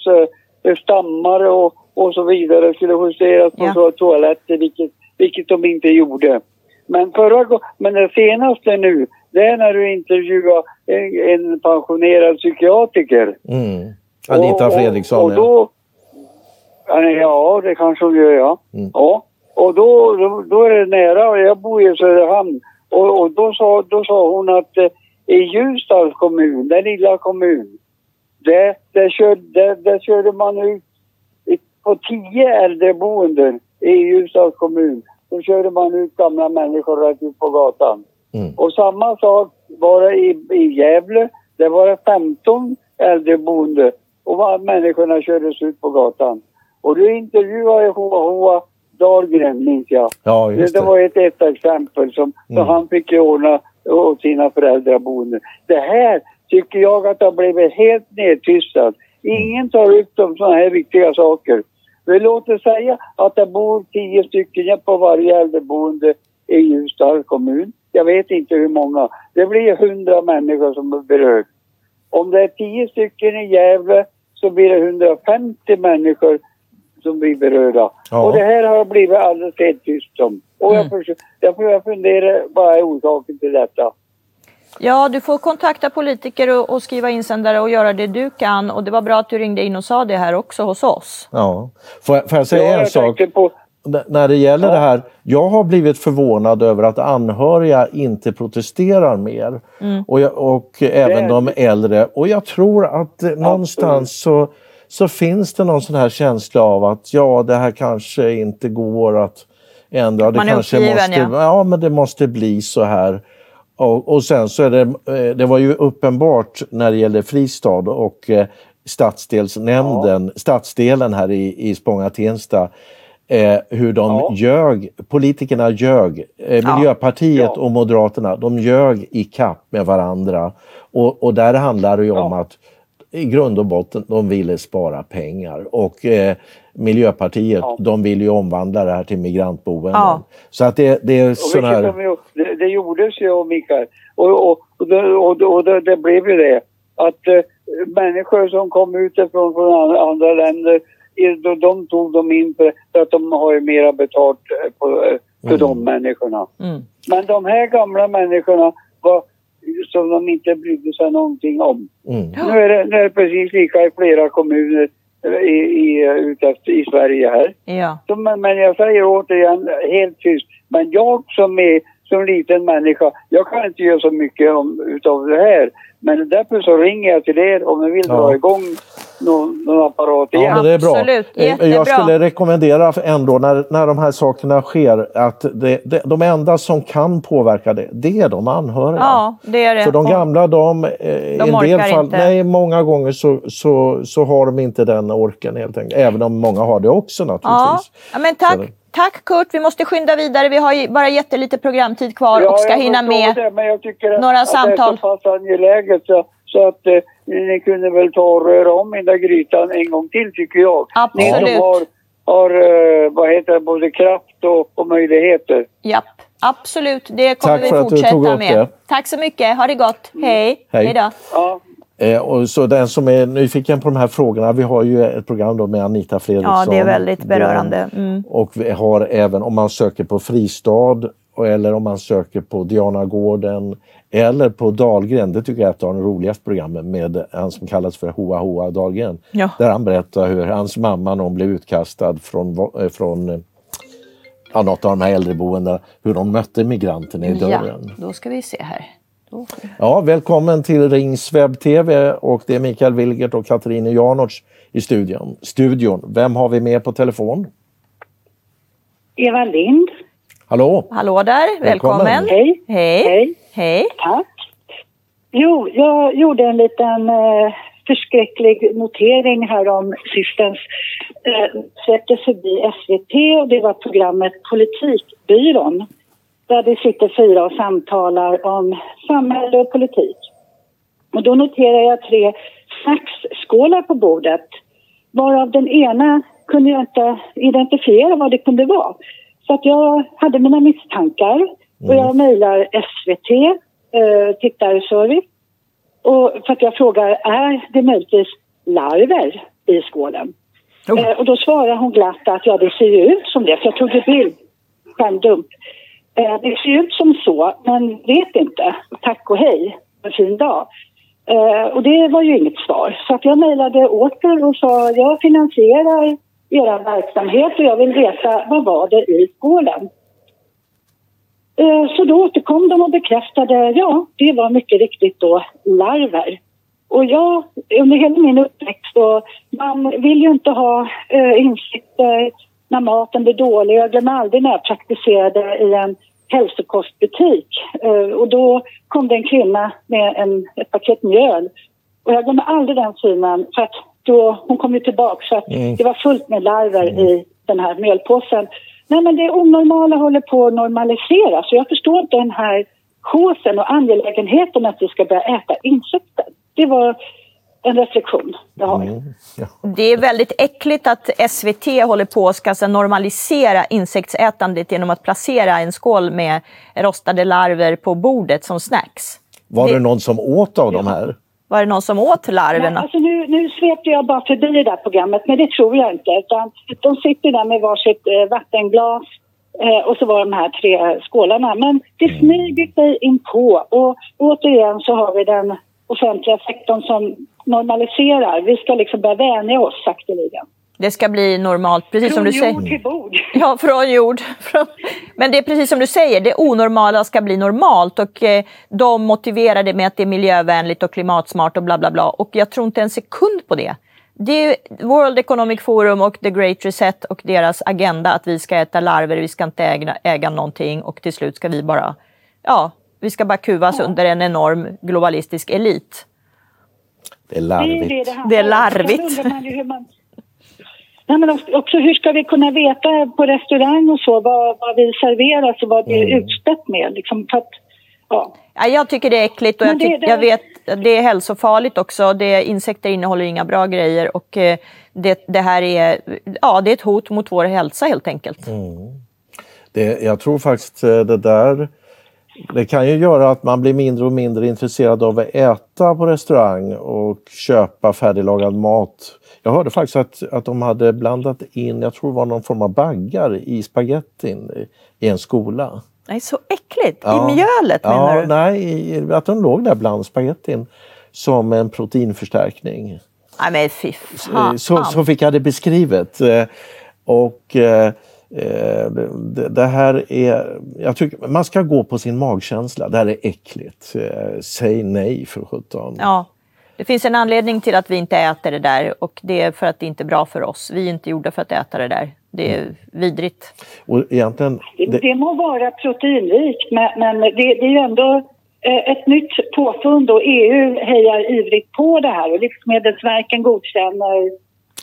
S8: eh, stammar och, och så vidare. Det skulle justeras på
S1: Ja.
S8: så toaletter, vilket, vilket de inte gjorde. Men förra men det senaste nu, det är när du intervjuar en, en pensionerad psykiatriker.
S2: Mm. Anita
S8: Och-
S2: Fredriksson,
S8: och, och då, Ja, det kanske hon gör, ja.
S2: Mm.
S8: ja. Och då, då, då är det nära. Jag bor i Söderhamn. Och, och då, sa, då sa hon att eh, i Ljusdals kommun, den lilla kommun, där, där, kör, där, där körde man ut på tio äldreboenden i Ljusdals kommun. Då körde man ut gamla människor rätt ut på gatan.
S2: Mm.
S8: Och samma sak var det i, i Gävle. Där var det 15 äldreboende och var, människorna kördes ut på gatan. Och du intervjuade Hoa Hoa Dahlgren, minns jag.
S2: Ja,
S8: Det,
S2: just
S8: det
S2: det.
S8: var ett, ett exempel som,
S2: Mm.
S8: han fick ordna åt sina föräldraboenden. Det här tycker jag att det har blivit helt nedtystat. Ingen tar upp om sådana här viktiga saker. Vi låter säga att det bor tio stycken på varje äldreboende i Ljusdals kommun. Jag vet inte hur många. Det blir hundra människor som berörs. Om det är tio stycken i Gävle så blir det 150 människor som blir berörda.
S2: Ja.
S8: Och det här har blivit alldeles helt tyst om. Och jag,
S1: Mm.
S8: försöker, jag, funderar, vad är orsaken till detta?
S1: Ja, du får kontakta politiker och, och skriva insändare och göra det du kan. Och det var bra att du ringde in och sa det här också hos oss.
S2: Ja. Får, jag- får jag säga
S8: Ja,
S2: en
S8: jag
S2: sak?
S8: på,
S2: När det gäller det här, jag har blivit förvånad över att anhöriga inte protesterar mer. Och, jag, och även
S8: Det-
S2: de äldre. Och jag tror att eh, någonstans så, så finns det någon sån här känsla av att ja, det här kanske inte går att ändra. Det
S1: Man är
S2: kanske
S1: uppgiven,
S2: måste,
S1: ja.
S2: ja, men det måste bli så här. Och, och sen så är det, eh, det var ju uppenbart när det gällde Fristad och eh, stadsdelsnämnden, stadsdelen här i, i Spånga-Tensta, eh, hur de
S8: Ja.
S2: ljög, politikerna ljög. Eh, Miljöpartiet
S8: Ja.
S2: och Moderaterna, de ljög i kapp med varandra. Och, och där handlar det ju om
S8: Ja.
S2: att i grund och botten, de ville spara pengar. Och eh, Miljöpartiet,
S8: Ja.
S2: de vill ju omvandla det här till migrantboenden.
S1: Ja.
S2: Så att det, det är
S8: vilket
S2: här...
S8: de det, det gjordes ju, Mikael. Och, och, och, det, och, och det, det blev ju det. Att eh, människor som kom utifrån från andra, länder, de, de tog dem in för, för att de har ju mera betalt eh, på, eh, för de människorna.
S1: Mm.
S8: Men de här gamla människorna var som de inte brydde sig någonting om.
S2: Mm.
S8: Nu är det, nu är det precis lika i flera kommuner eh, i, i, utefter, i Sverige här.
S1: Ja.
S8: Så, men, men jag säger återigen, helt tyst. Men jag som är som liten människa, jag kan inte göra så mycket om, utav det här. Men därför så ringer jag till er om ni vill
S2: Ja.
S8: dra igång någon, någon apparat igen.
S2: Ja, men det är bra.
S1: Absolut,
S2: Eh,
S1: jättebra.
S2: Jag skulle rekommendera ändå när, när de här sakerna sker att det, det, de enda som kan påverka det, det är de anhöriga.
S1: ja, det är det.
S2: För de gamla, de, eh, i en del fall,
S1: inte.
S2: nej många gånger så, så, så har de inte den orken helt enkelt. Även om många har det också
S1: Ja.
S2: naturligtvis.
S1: ja, men tack,
S2: Så-
S1: tack Kurt. Vi måste skynda vidare. Vi har ju bara jättelite programtid kvar
S8: Ja,
S1: och ska hinna med.
S8: Det, men jag tycker att,
S1: några
S8: att
S1: samtal.
S8: det är så pass angeläget så, så att eh, ni kunde väl ta och röra om i den där grytan en gång till tycker jag. Ni
S1: Absolut.
S8: som har, har eh, vad heter det, både kraft och, och möjligheter.
S1: Japp, absolut. Det kommer
S2: Tack
S1: vi
S2: för att du
S1: fortsätta
S2: tog upp
S1: med.
S2: det.
S1: Tack så mycket. Ha det gott. Hej.
S2: Hej.
S1: då.
S8: Ja,
S2: Eh, och så den som är nyfiken på de här frågorna, vi har ju ett program då med Anita Fredriksson.
S1: Ja, det är väldigt berörande. Mm.
S2: Och vi har även om man söker på Fristad och- eller om man söker på Dianagården eller på Dahlgren. Det tycker jag är ett av de roligaste programmen med han som kallas för Hoa Hoa Dahlgren.
S1: Ja.
S2: Där han berättar hur hans mamma när hon blev utkastad från, eh, från eh, ja, något av de här äldreboendena, hur de mötte migranterna i
S1: Ja,
S2: dörren.
S1: då ska vi se här. Då-
S2: Ja, välkommen till Rings webb TV och det är Mikael Wilgert och Katarina Janouch i studion. studion. Vem har vi med på telefon?
S9: Eva Lind.
S2: Hallå?
S1: Hallå där,
S2: Välkommen.
S1: välkommen.
S9: Hej.
S1: Hej.
S9: Hej.
S1: Hej.
S9: Tack. Jo, jag gjorde en liten eh, förskräcklig notering här om sistens eh, släppte förbi SVT och det var programmet Politikbyrån. Där det sitter fyra och samtalar om samhälle och politik. Och då noterar jag tre saxskålar på bordet. Varav den ena kunde jag inte identifiera vad det kunde vara. Så att jag hade mina misstankar och jag mejlar SVT, eh, tittarservice. Och för att jag frågar, är det möjligtvis larver i skålen?
S1: Oh.
S9: Eh, och då svarar hon glatt att ja, det ser ju ut som det. För jag tog ju bild, skärmdump. Eh, det ser ut som så, men vet inte. Tack och hej, en fin dag. Eh, och det var ju inget svar. Så att jag mejlade åter och sa jag finansierar er verksamhet och jag vill veta vad var det i skålen. Eh, så då återkom de och bekräftade, ja, det var mycket riktigt då larver. Och jag, under hela min uppväxt, och man vill ju inte ha eh, insikter när maten blir dålig. Jag glömmer aldrig när jag praktiserade i en hälsokostbutik. Eh, och då kom det en kvinna med en, ett paket mjöl. Och jag glömmer aldrig den synen, för att då, hon kom ju tillbaka så att mm. det var fullt med larver mm. i den här mjölpåsen. Nej men det onormala håller på att normaliseras. Så jag förstår inte den här håsen och angelägenheten att vi ska börja äta insekter. Det var en reflektion jag har. Mm,
S1: ja. Det är väldigt äckligt att SVT håller på att ska normalisera insektsätandet genom att placera en skål med rostade larver på bordet som snacks.
S2: Var det, det någon som åt av ja. de här?
S1: Var det någon som åt larverna?
S9: Nej, alltså nu, nu svepte jag bara förbi det där programmet, men det tror jag inte. Utan de sitter där med varsitt eh, vattenglas eh, och så var de här tre skålarna. Men det mm. smyger sig in på och återigen så har vi den offentliga sektorn som normaliserar. Vi ska liksom börja vänja oss sakteligen.
S1: Det ska bli normalt, precis
S9: från
S1: som du säger.
S9: Från jord till bord.
S1: Ja, från jord. Men det är precis som du säger, det onormala ska bli normalt och eh, de motiverar det med att det är miljövänligt och klimatsmart och bla bla bla. Och jag tror inte en sekund på det. Det är World Economic Forum och The Great Reset och deras agenda att vi ska äta larver, vi ska inte äga, äga någonting och till slut ska vi bara, ja, vi ska bara kuvas ja. under en enorm globalistisk elit.
S2: Det är larvigt.
S9: Det är, det
S1: det är larvigt.
S9: Nej, men också hur ska vi kunna veta på restaurang och så vad, vad vi serverar och vad det är mm. utspätt med? Liksom, att, ja.
S1: Ja, jag tycker det är äckligt och jag, tyck, det, jag vet det är hälsofarligt också. Det, insekter innehåller inga bra grejer och eh, det, det här är, ja, det är ett hot mot vår hälsa helt enkelt. Mm.
S2: Det, jag tror faktiskt eh, det där det kan ju göra att man blir mindre och mindre intresserad av att äta på restaurang och köpa färdiglagad mat. Jag hörde faktiskt att, att de hade blandat in, jag tror det var någon form av baggar i spagettin i, en skola.
S1: Nej, så äckligt! Ja. I mjölet menar
S2: ja,
S1: du?
S2: Nej, att de låg där bland spagettin som en proteinförstärkning.
S1: Nej men fy fan.
S2: Så, så fick jag det beskrivet. Eh, och eh, Eh, det, här är, jag tycker man ska gå på sin magkänsla. Det här är äckligt. Säg nej för sjutton.
S1: Ja, det finns en anledning till att vi inte äter det där och det är för att det inte är bra för oss. Vi är inte gjorda för att äta det där. Det är vidrigt.
S2: Och egentligen,
S9: det... det må vara proteinrikt men, men det, det, är ju ändå eh, ett nytt påfund och EU hejar ivrigt på det här och Livsmedelsverken godkänner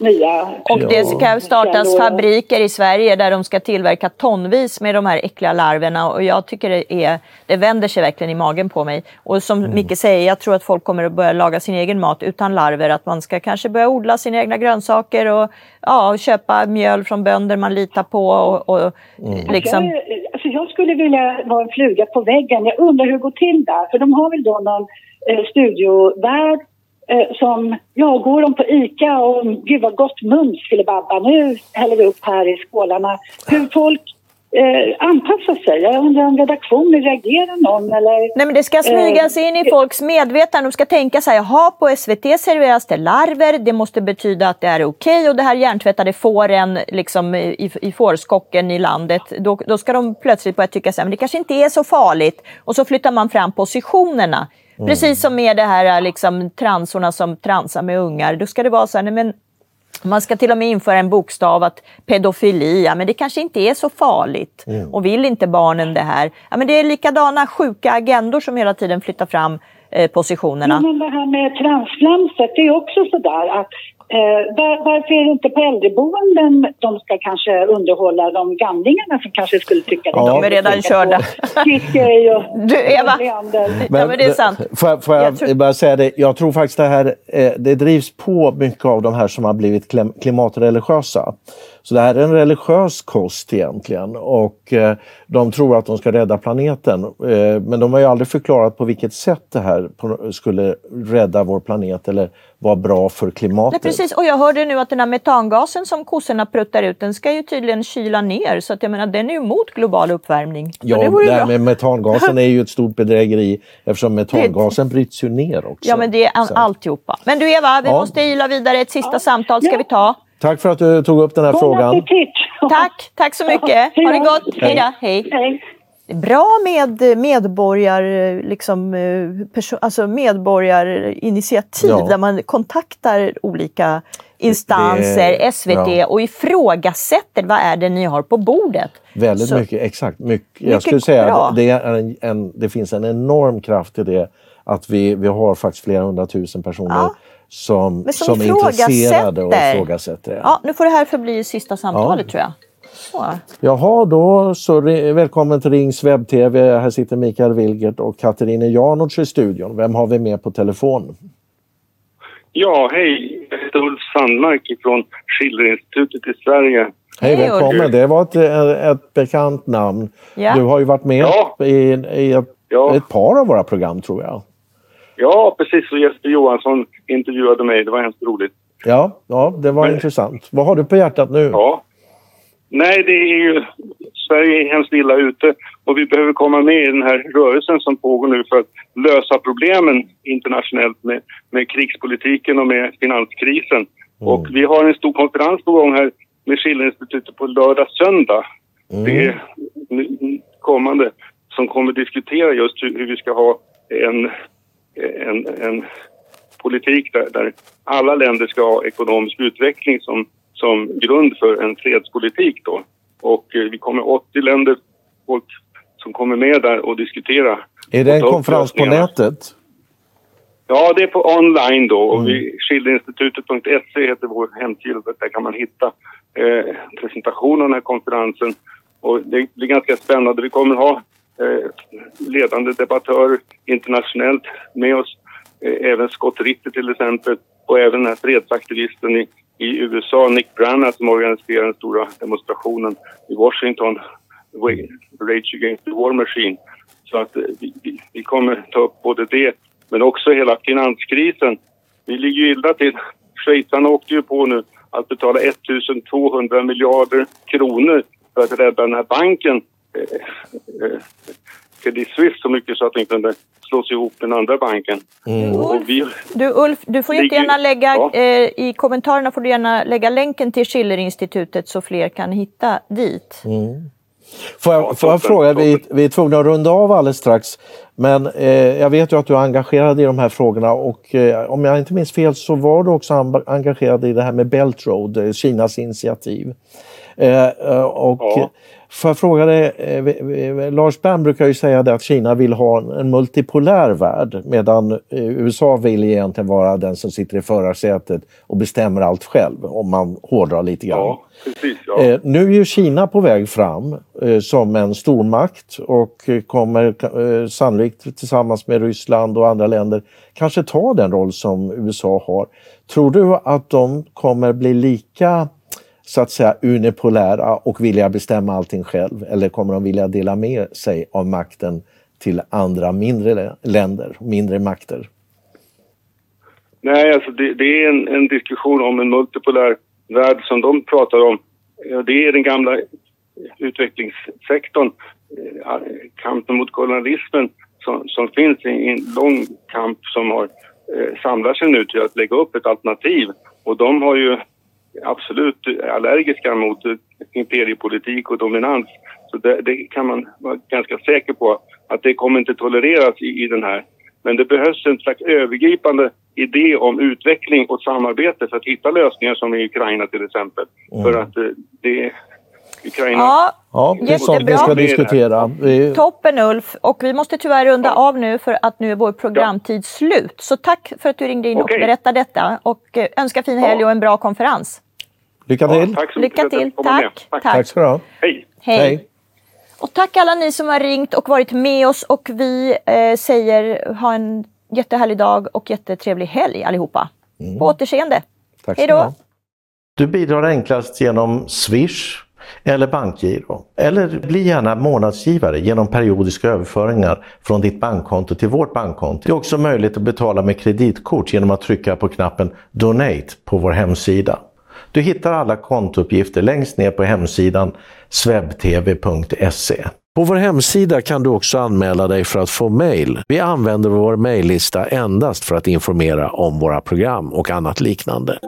S9: nya...
S1: Och det ska startas fabriker i Sverige där de ska tillverka tonvis med de här äckliga larverna och jag tycker det, är, det vänder sig verkligen i magen på mig. Och som mm. Micke säger, jag tror att folk kommer att börja laga sin egen mat utan larver. Att man ska kanske börja odla sina egna grönsaker och ja, köpa mjöl från bönder man litar på. Och, och mm. liksom...
S9: jag, alltså jag skulle vilja vara en fluga på väggen. Jag undrar hur det går till där. För de har väl då någon eh, studiovärld eh, som, ja, går de på ICA och gud vad gott mums filibabba, nu häller vi upp här i skålarna. Hur folk eh, anpassa sig. Jag undrar om redaktionen reagerar någon eller...
S1: Nej men det ska smygas in i folks medvetande. De ska tänka så här, jaha på SVT serveras det larver, det måste betyda att det är okej okay, och det här hjärntvättade fåren liksom i, i fårskocken i landet, då, då ska de plötsligt börja tycka så här, men det kanske inte är så farligt. Och så flyttar man fram positionerna. Mm. Precis som med det här liksom, transorna som transar med ungar. Då ska det vara så här, nej, men man ska till och med införa en bokstav att pedofili, ja, men det kanske inte är så farligt. Mm. Och vill inte barnen det här? Ja, men det är likadana sjuka agendor som hela tiden flyttar fram eh, positionerna. Ja,
S9: men det här med transflamset, det är också sådär att var, varför är det inte på äldreboenden de ska kanske underhålla de gamlingarna som kanske skulle tycka det?
S1: Ja, de är redan körda.
S9: du Eva,
S1: men, ja, men det är sant.
S2: Får, får jag, jag tror... bara säga det, jag tror faktiskt det här eh, det drivs på mycket av de här som har blivit klimatreligiösa. Så det här är en religiös kost egentligen och eh, de tror att de ska rädda planeten. Eh, men de har ju aldrig förklarat på vilket sätt det här skulle rädda vår planet eller vara bra för klimatet.
S1: Nej, precis, och jag hörde nu att den här metangasen som kossorna pruttar ut, den ska ju tydligen kyla ner. Så att jag menar, den är ju emot global uppvärmning.
S2: Ja, det, det här med metangasen är ju ett stort bedrägeri eftersom metangasen bryts ju ner också.
S1: Ja, men det är all, alltihopa. Men du Eva, vi ja. måste ila vidare. Ett sista ja. samtal ska ja. vi ta.
S2: Tack för att du tog upp den här
S9: Bon
S2: frågan.
S9: appetit!
S1: Tack, tack så mycket. Ha det gott. Hej då. Hej.
S9: Hej.
S1: Det är bra med medborgar, liksom, eh, alltså medborgarinitiativ
S2: Ja.
S1: där man kontaktar olika instanser,
S2: Det-
S1: SVT
S2: ja.
S1: och ifrågasätter vad är det ni har på bordet.
S2: Väldigt
S1: Så-
S2: mycket, exakt. Mycket,
S1: Mycket
S2: jag skulle säga
S1: bra.
S2: att det, är en, en, det finns en enorm kraft i det. Att vi, vi har faktiskt flera hundratusen personer
S1: Ja.
S2: som,
S1: Men som
S2: som är intresserade och
S1: ifrågasätter. Ja, nu får det här förbli sista samtalet tror jag. Så.
S2: Jaha, då så välkommen till Rings webb-tv. Här sitter Mikael Wilgert och Katarina Janouch i studion. Vem har vi med på telefon?
S10: Ja, hej. Jag heter Ulf Sandmark från Schillerinstitutet i Sverige.
S2: Hej,
S1: Hej,
S2: välkommen. Det var ett, ett bekant namn.
S1: Ja.
S2: Du har ju varit med
S10: Ja.
S2: i, i ett,
S10: Ja.
S2: ett par av våra program tror jag.
S10: Ja, precis. Och Jesper Johansson intervjuade mig. Det var hemskt roligt.
S2: Ja, ja det var
S10: Men-
S2: intressant. Vad har du på hjärtat nu?
S10: Ja. Nej, det är ju... Sverige är hemskt illa ute och vi behöver komma med i den här rörelsen som pågår nu för att lösa problemen internationellt med, med krigspolitiken och med finanskrisen. Och vi har en stor konferens på gång här med Schillerinstitutet på lördag, söndag. Det är kommande som kommer diskutera just hur, hur vi ska ha en, en, en politik där, där alla länder ska ha ekonomisk utveckling som, som grund för en fredspolitik. Då. Och eh, vi kommer 80 länder, folk som kommer med där och diskutera.
S2: Är det en konferens på nätet?
S10: Ja, det är på online då. Och vi, Schillerinstitutet.se heter vår hemsida. Där kan man hitta eh, presentation av den här konferensen. Och det blir ganska spännande. Vi kommer ha eh, ledande debattörer internationellt med oss. Eh, även Scott Ritter till exempel. Och även den här fredsaktivisten i, i USA, Nick Brannan som organiserar den stora demonstrationen i Washington. Rage Against the War Machine. Så att eh, vi, vi, vi kommer ta upp både det men också hela finanskrisen. Vi ligger ju illa till. Schweizarna åkte ju på nu att betala 1200 miljarder kronor för att rädda den här banken. Eh, eh, eh Credit Suisse så mycket så att den kunde slås ihop med den andra banken. Och vi,
S1: Du Ulf, du får
S10: Ligger-
S1: jättegärna lägga,
S10: Ja.
S1: eh, i kommentarerna får du gärna lägga länken till Schillerinstitutet så fler kan hitta dit.
S2: Får jag, får jag fråga, vi, vi är tvungna att runda av alldeles strax. Men eh, jag vet ju att du är engagerad i de här frågorna och eh, om jag inte minns fel så var du också engagerad i det här med Belt Road, eh, Kinas initiativ. Eh, eh, och
S10: Ja.
S2: Får jag fråga dig, eh, Lars Bern brukar ju säga det att Kina vill ha en, multipolär värld medan USA vill egentligen vara den som sitter i förarsätet och bestämmer allt själv om man hårdrar lite grann.
S10: ja, precis. Ja.
S2: Nu är ju Kina på väg fram som en stormakt och kommer sannolikt tillsammans med Ryssland och andra länder kanske ta den roll som USA har. Tror du att de kommer bli lika så att säga unipolära och vilja bestämma allting själv eller kommer de vilja dela med sig av makten till andra mindre länder, mindre makter?
S10: Nej, alltså det, det är en, en diskussion om en multipolär värld som de pratar om. Ja, Det är den gamla utvecklingssektorn, eh, kampen mot kolonialismen som, som finns i en lång kamp som har eh, samlar sig nu till att lägga upp ett alternativ. Och de har ju absolut allergiska mot imperiepolitik och dominans. Så det, det kan man vara ganska säker på att det kommer inte tolereras i, i den här. Men det behövs en slags övergripande idé om utveckling och samarbete för att hitta lösningar som i Ukraina till exempel. För att eh, det... Ukraina...
S1: Ja,
S2: Ja, det är sånt vi ska diskutera. Vi,
S1: toppen Ulf. Och vi måste tyvärr runda av nu för att nu är vår programtid slut. Så tack för att du ringde in
S10: Okej.
S1: och berättade detta. Och eh, önska fin helg och en bra konferens.
S2: Lycka
S10: Ja,
S2: till!
S10: tack så
S1: Lycka
S10: mycket för att
S1: till.
S10: med.
S1: Tack.
S10: Tack.
S1: Tack.
S2: Tack ska du ha!
S10: Hej!
S1: Hej.
S2: Hej.
S1: Och tack alla ni som har ringt och varit med oss. Och vi eh, säger ha en jättehärlig dag och jättetrevlig helg allihopa. På återseende.
S2: Tack
S1: Hej då.
S2: Du bidrar enklast genom Swish eller bankgiro. Eller bli gärna månadsgivare genom periodiska överföringar från ditt bankkonto till vårt bankkonto. Det är också möjligt att betala med kreditkort genom att trycka på knappen Donate på vår hemsida. Du hittar alla kontouppgifter längst ner på hemsidan swebtv.se. På vår hemsida kan du också anmäla dig för att få mejl. Vi använder vår mejllista endast för att informera om våra program och annat liknande.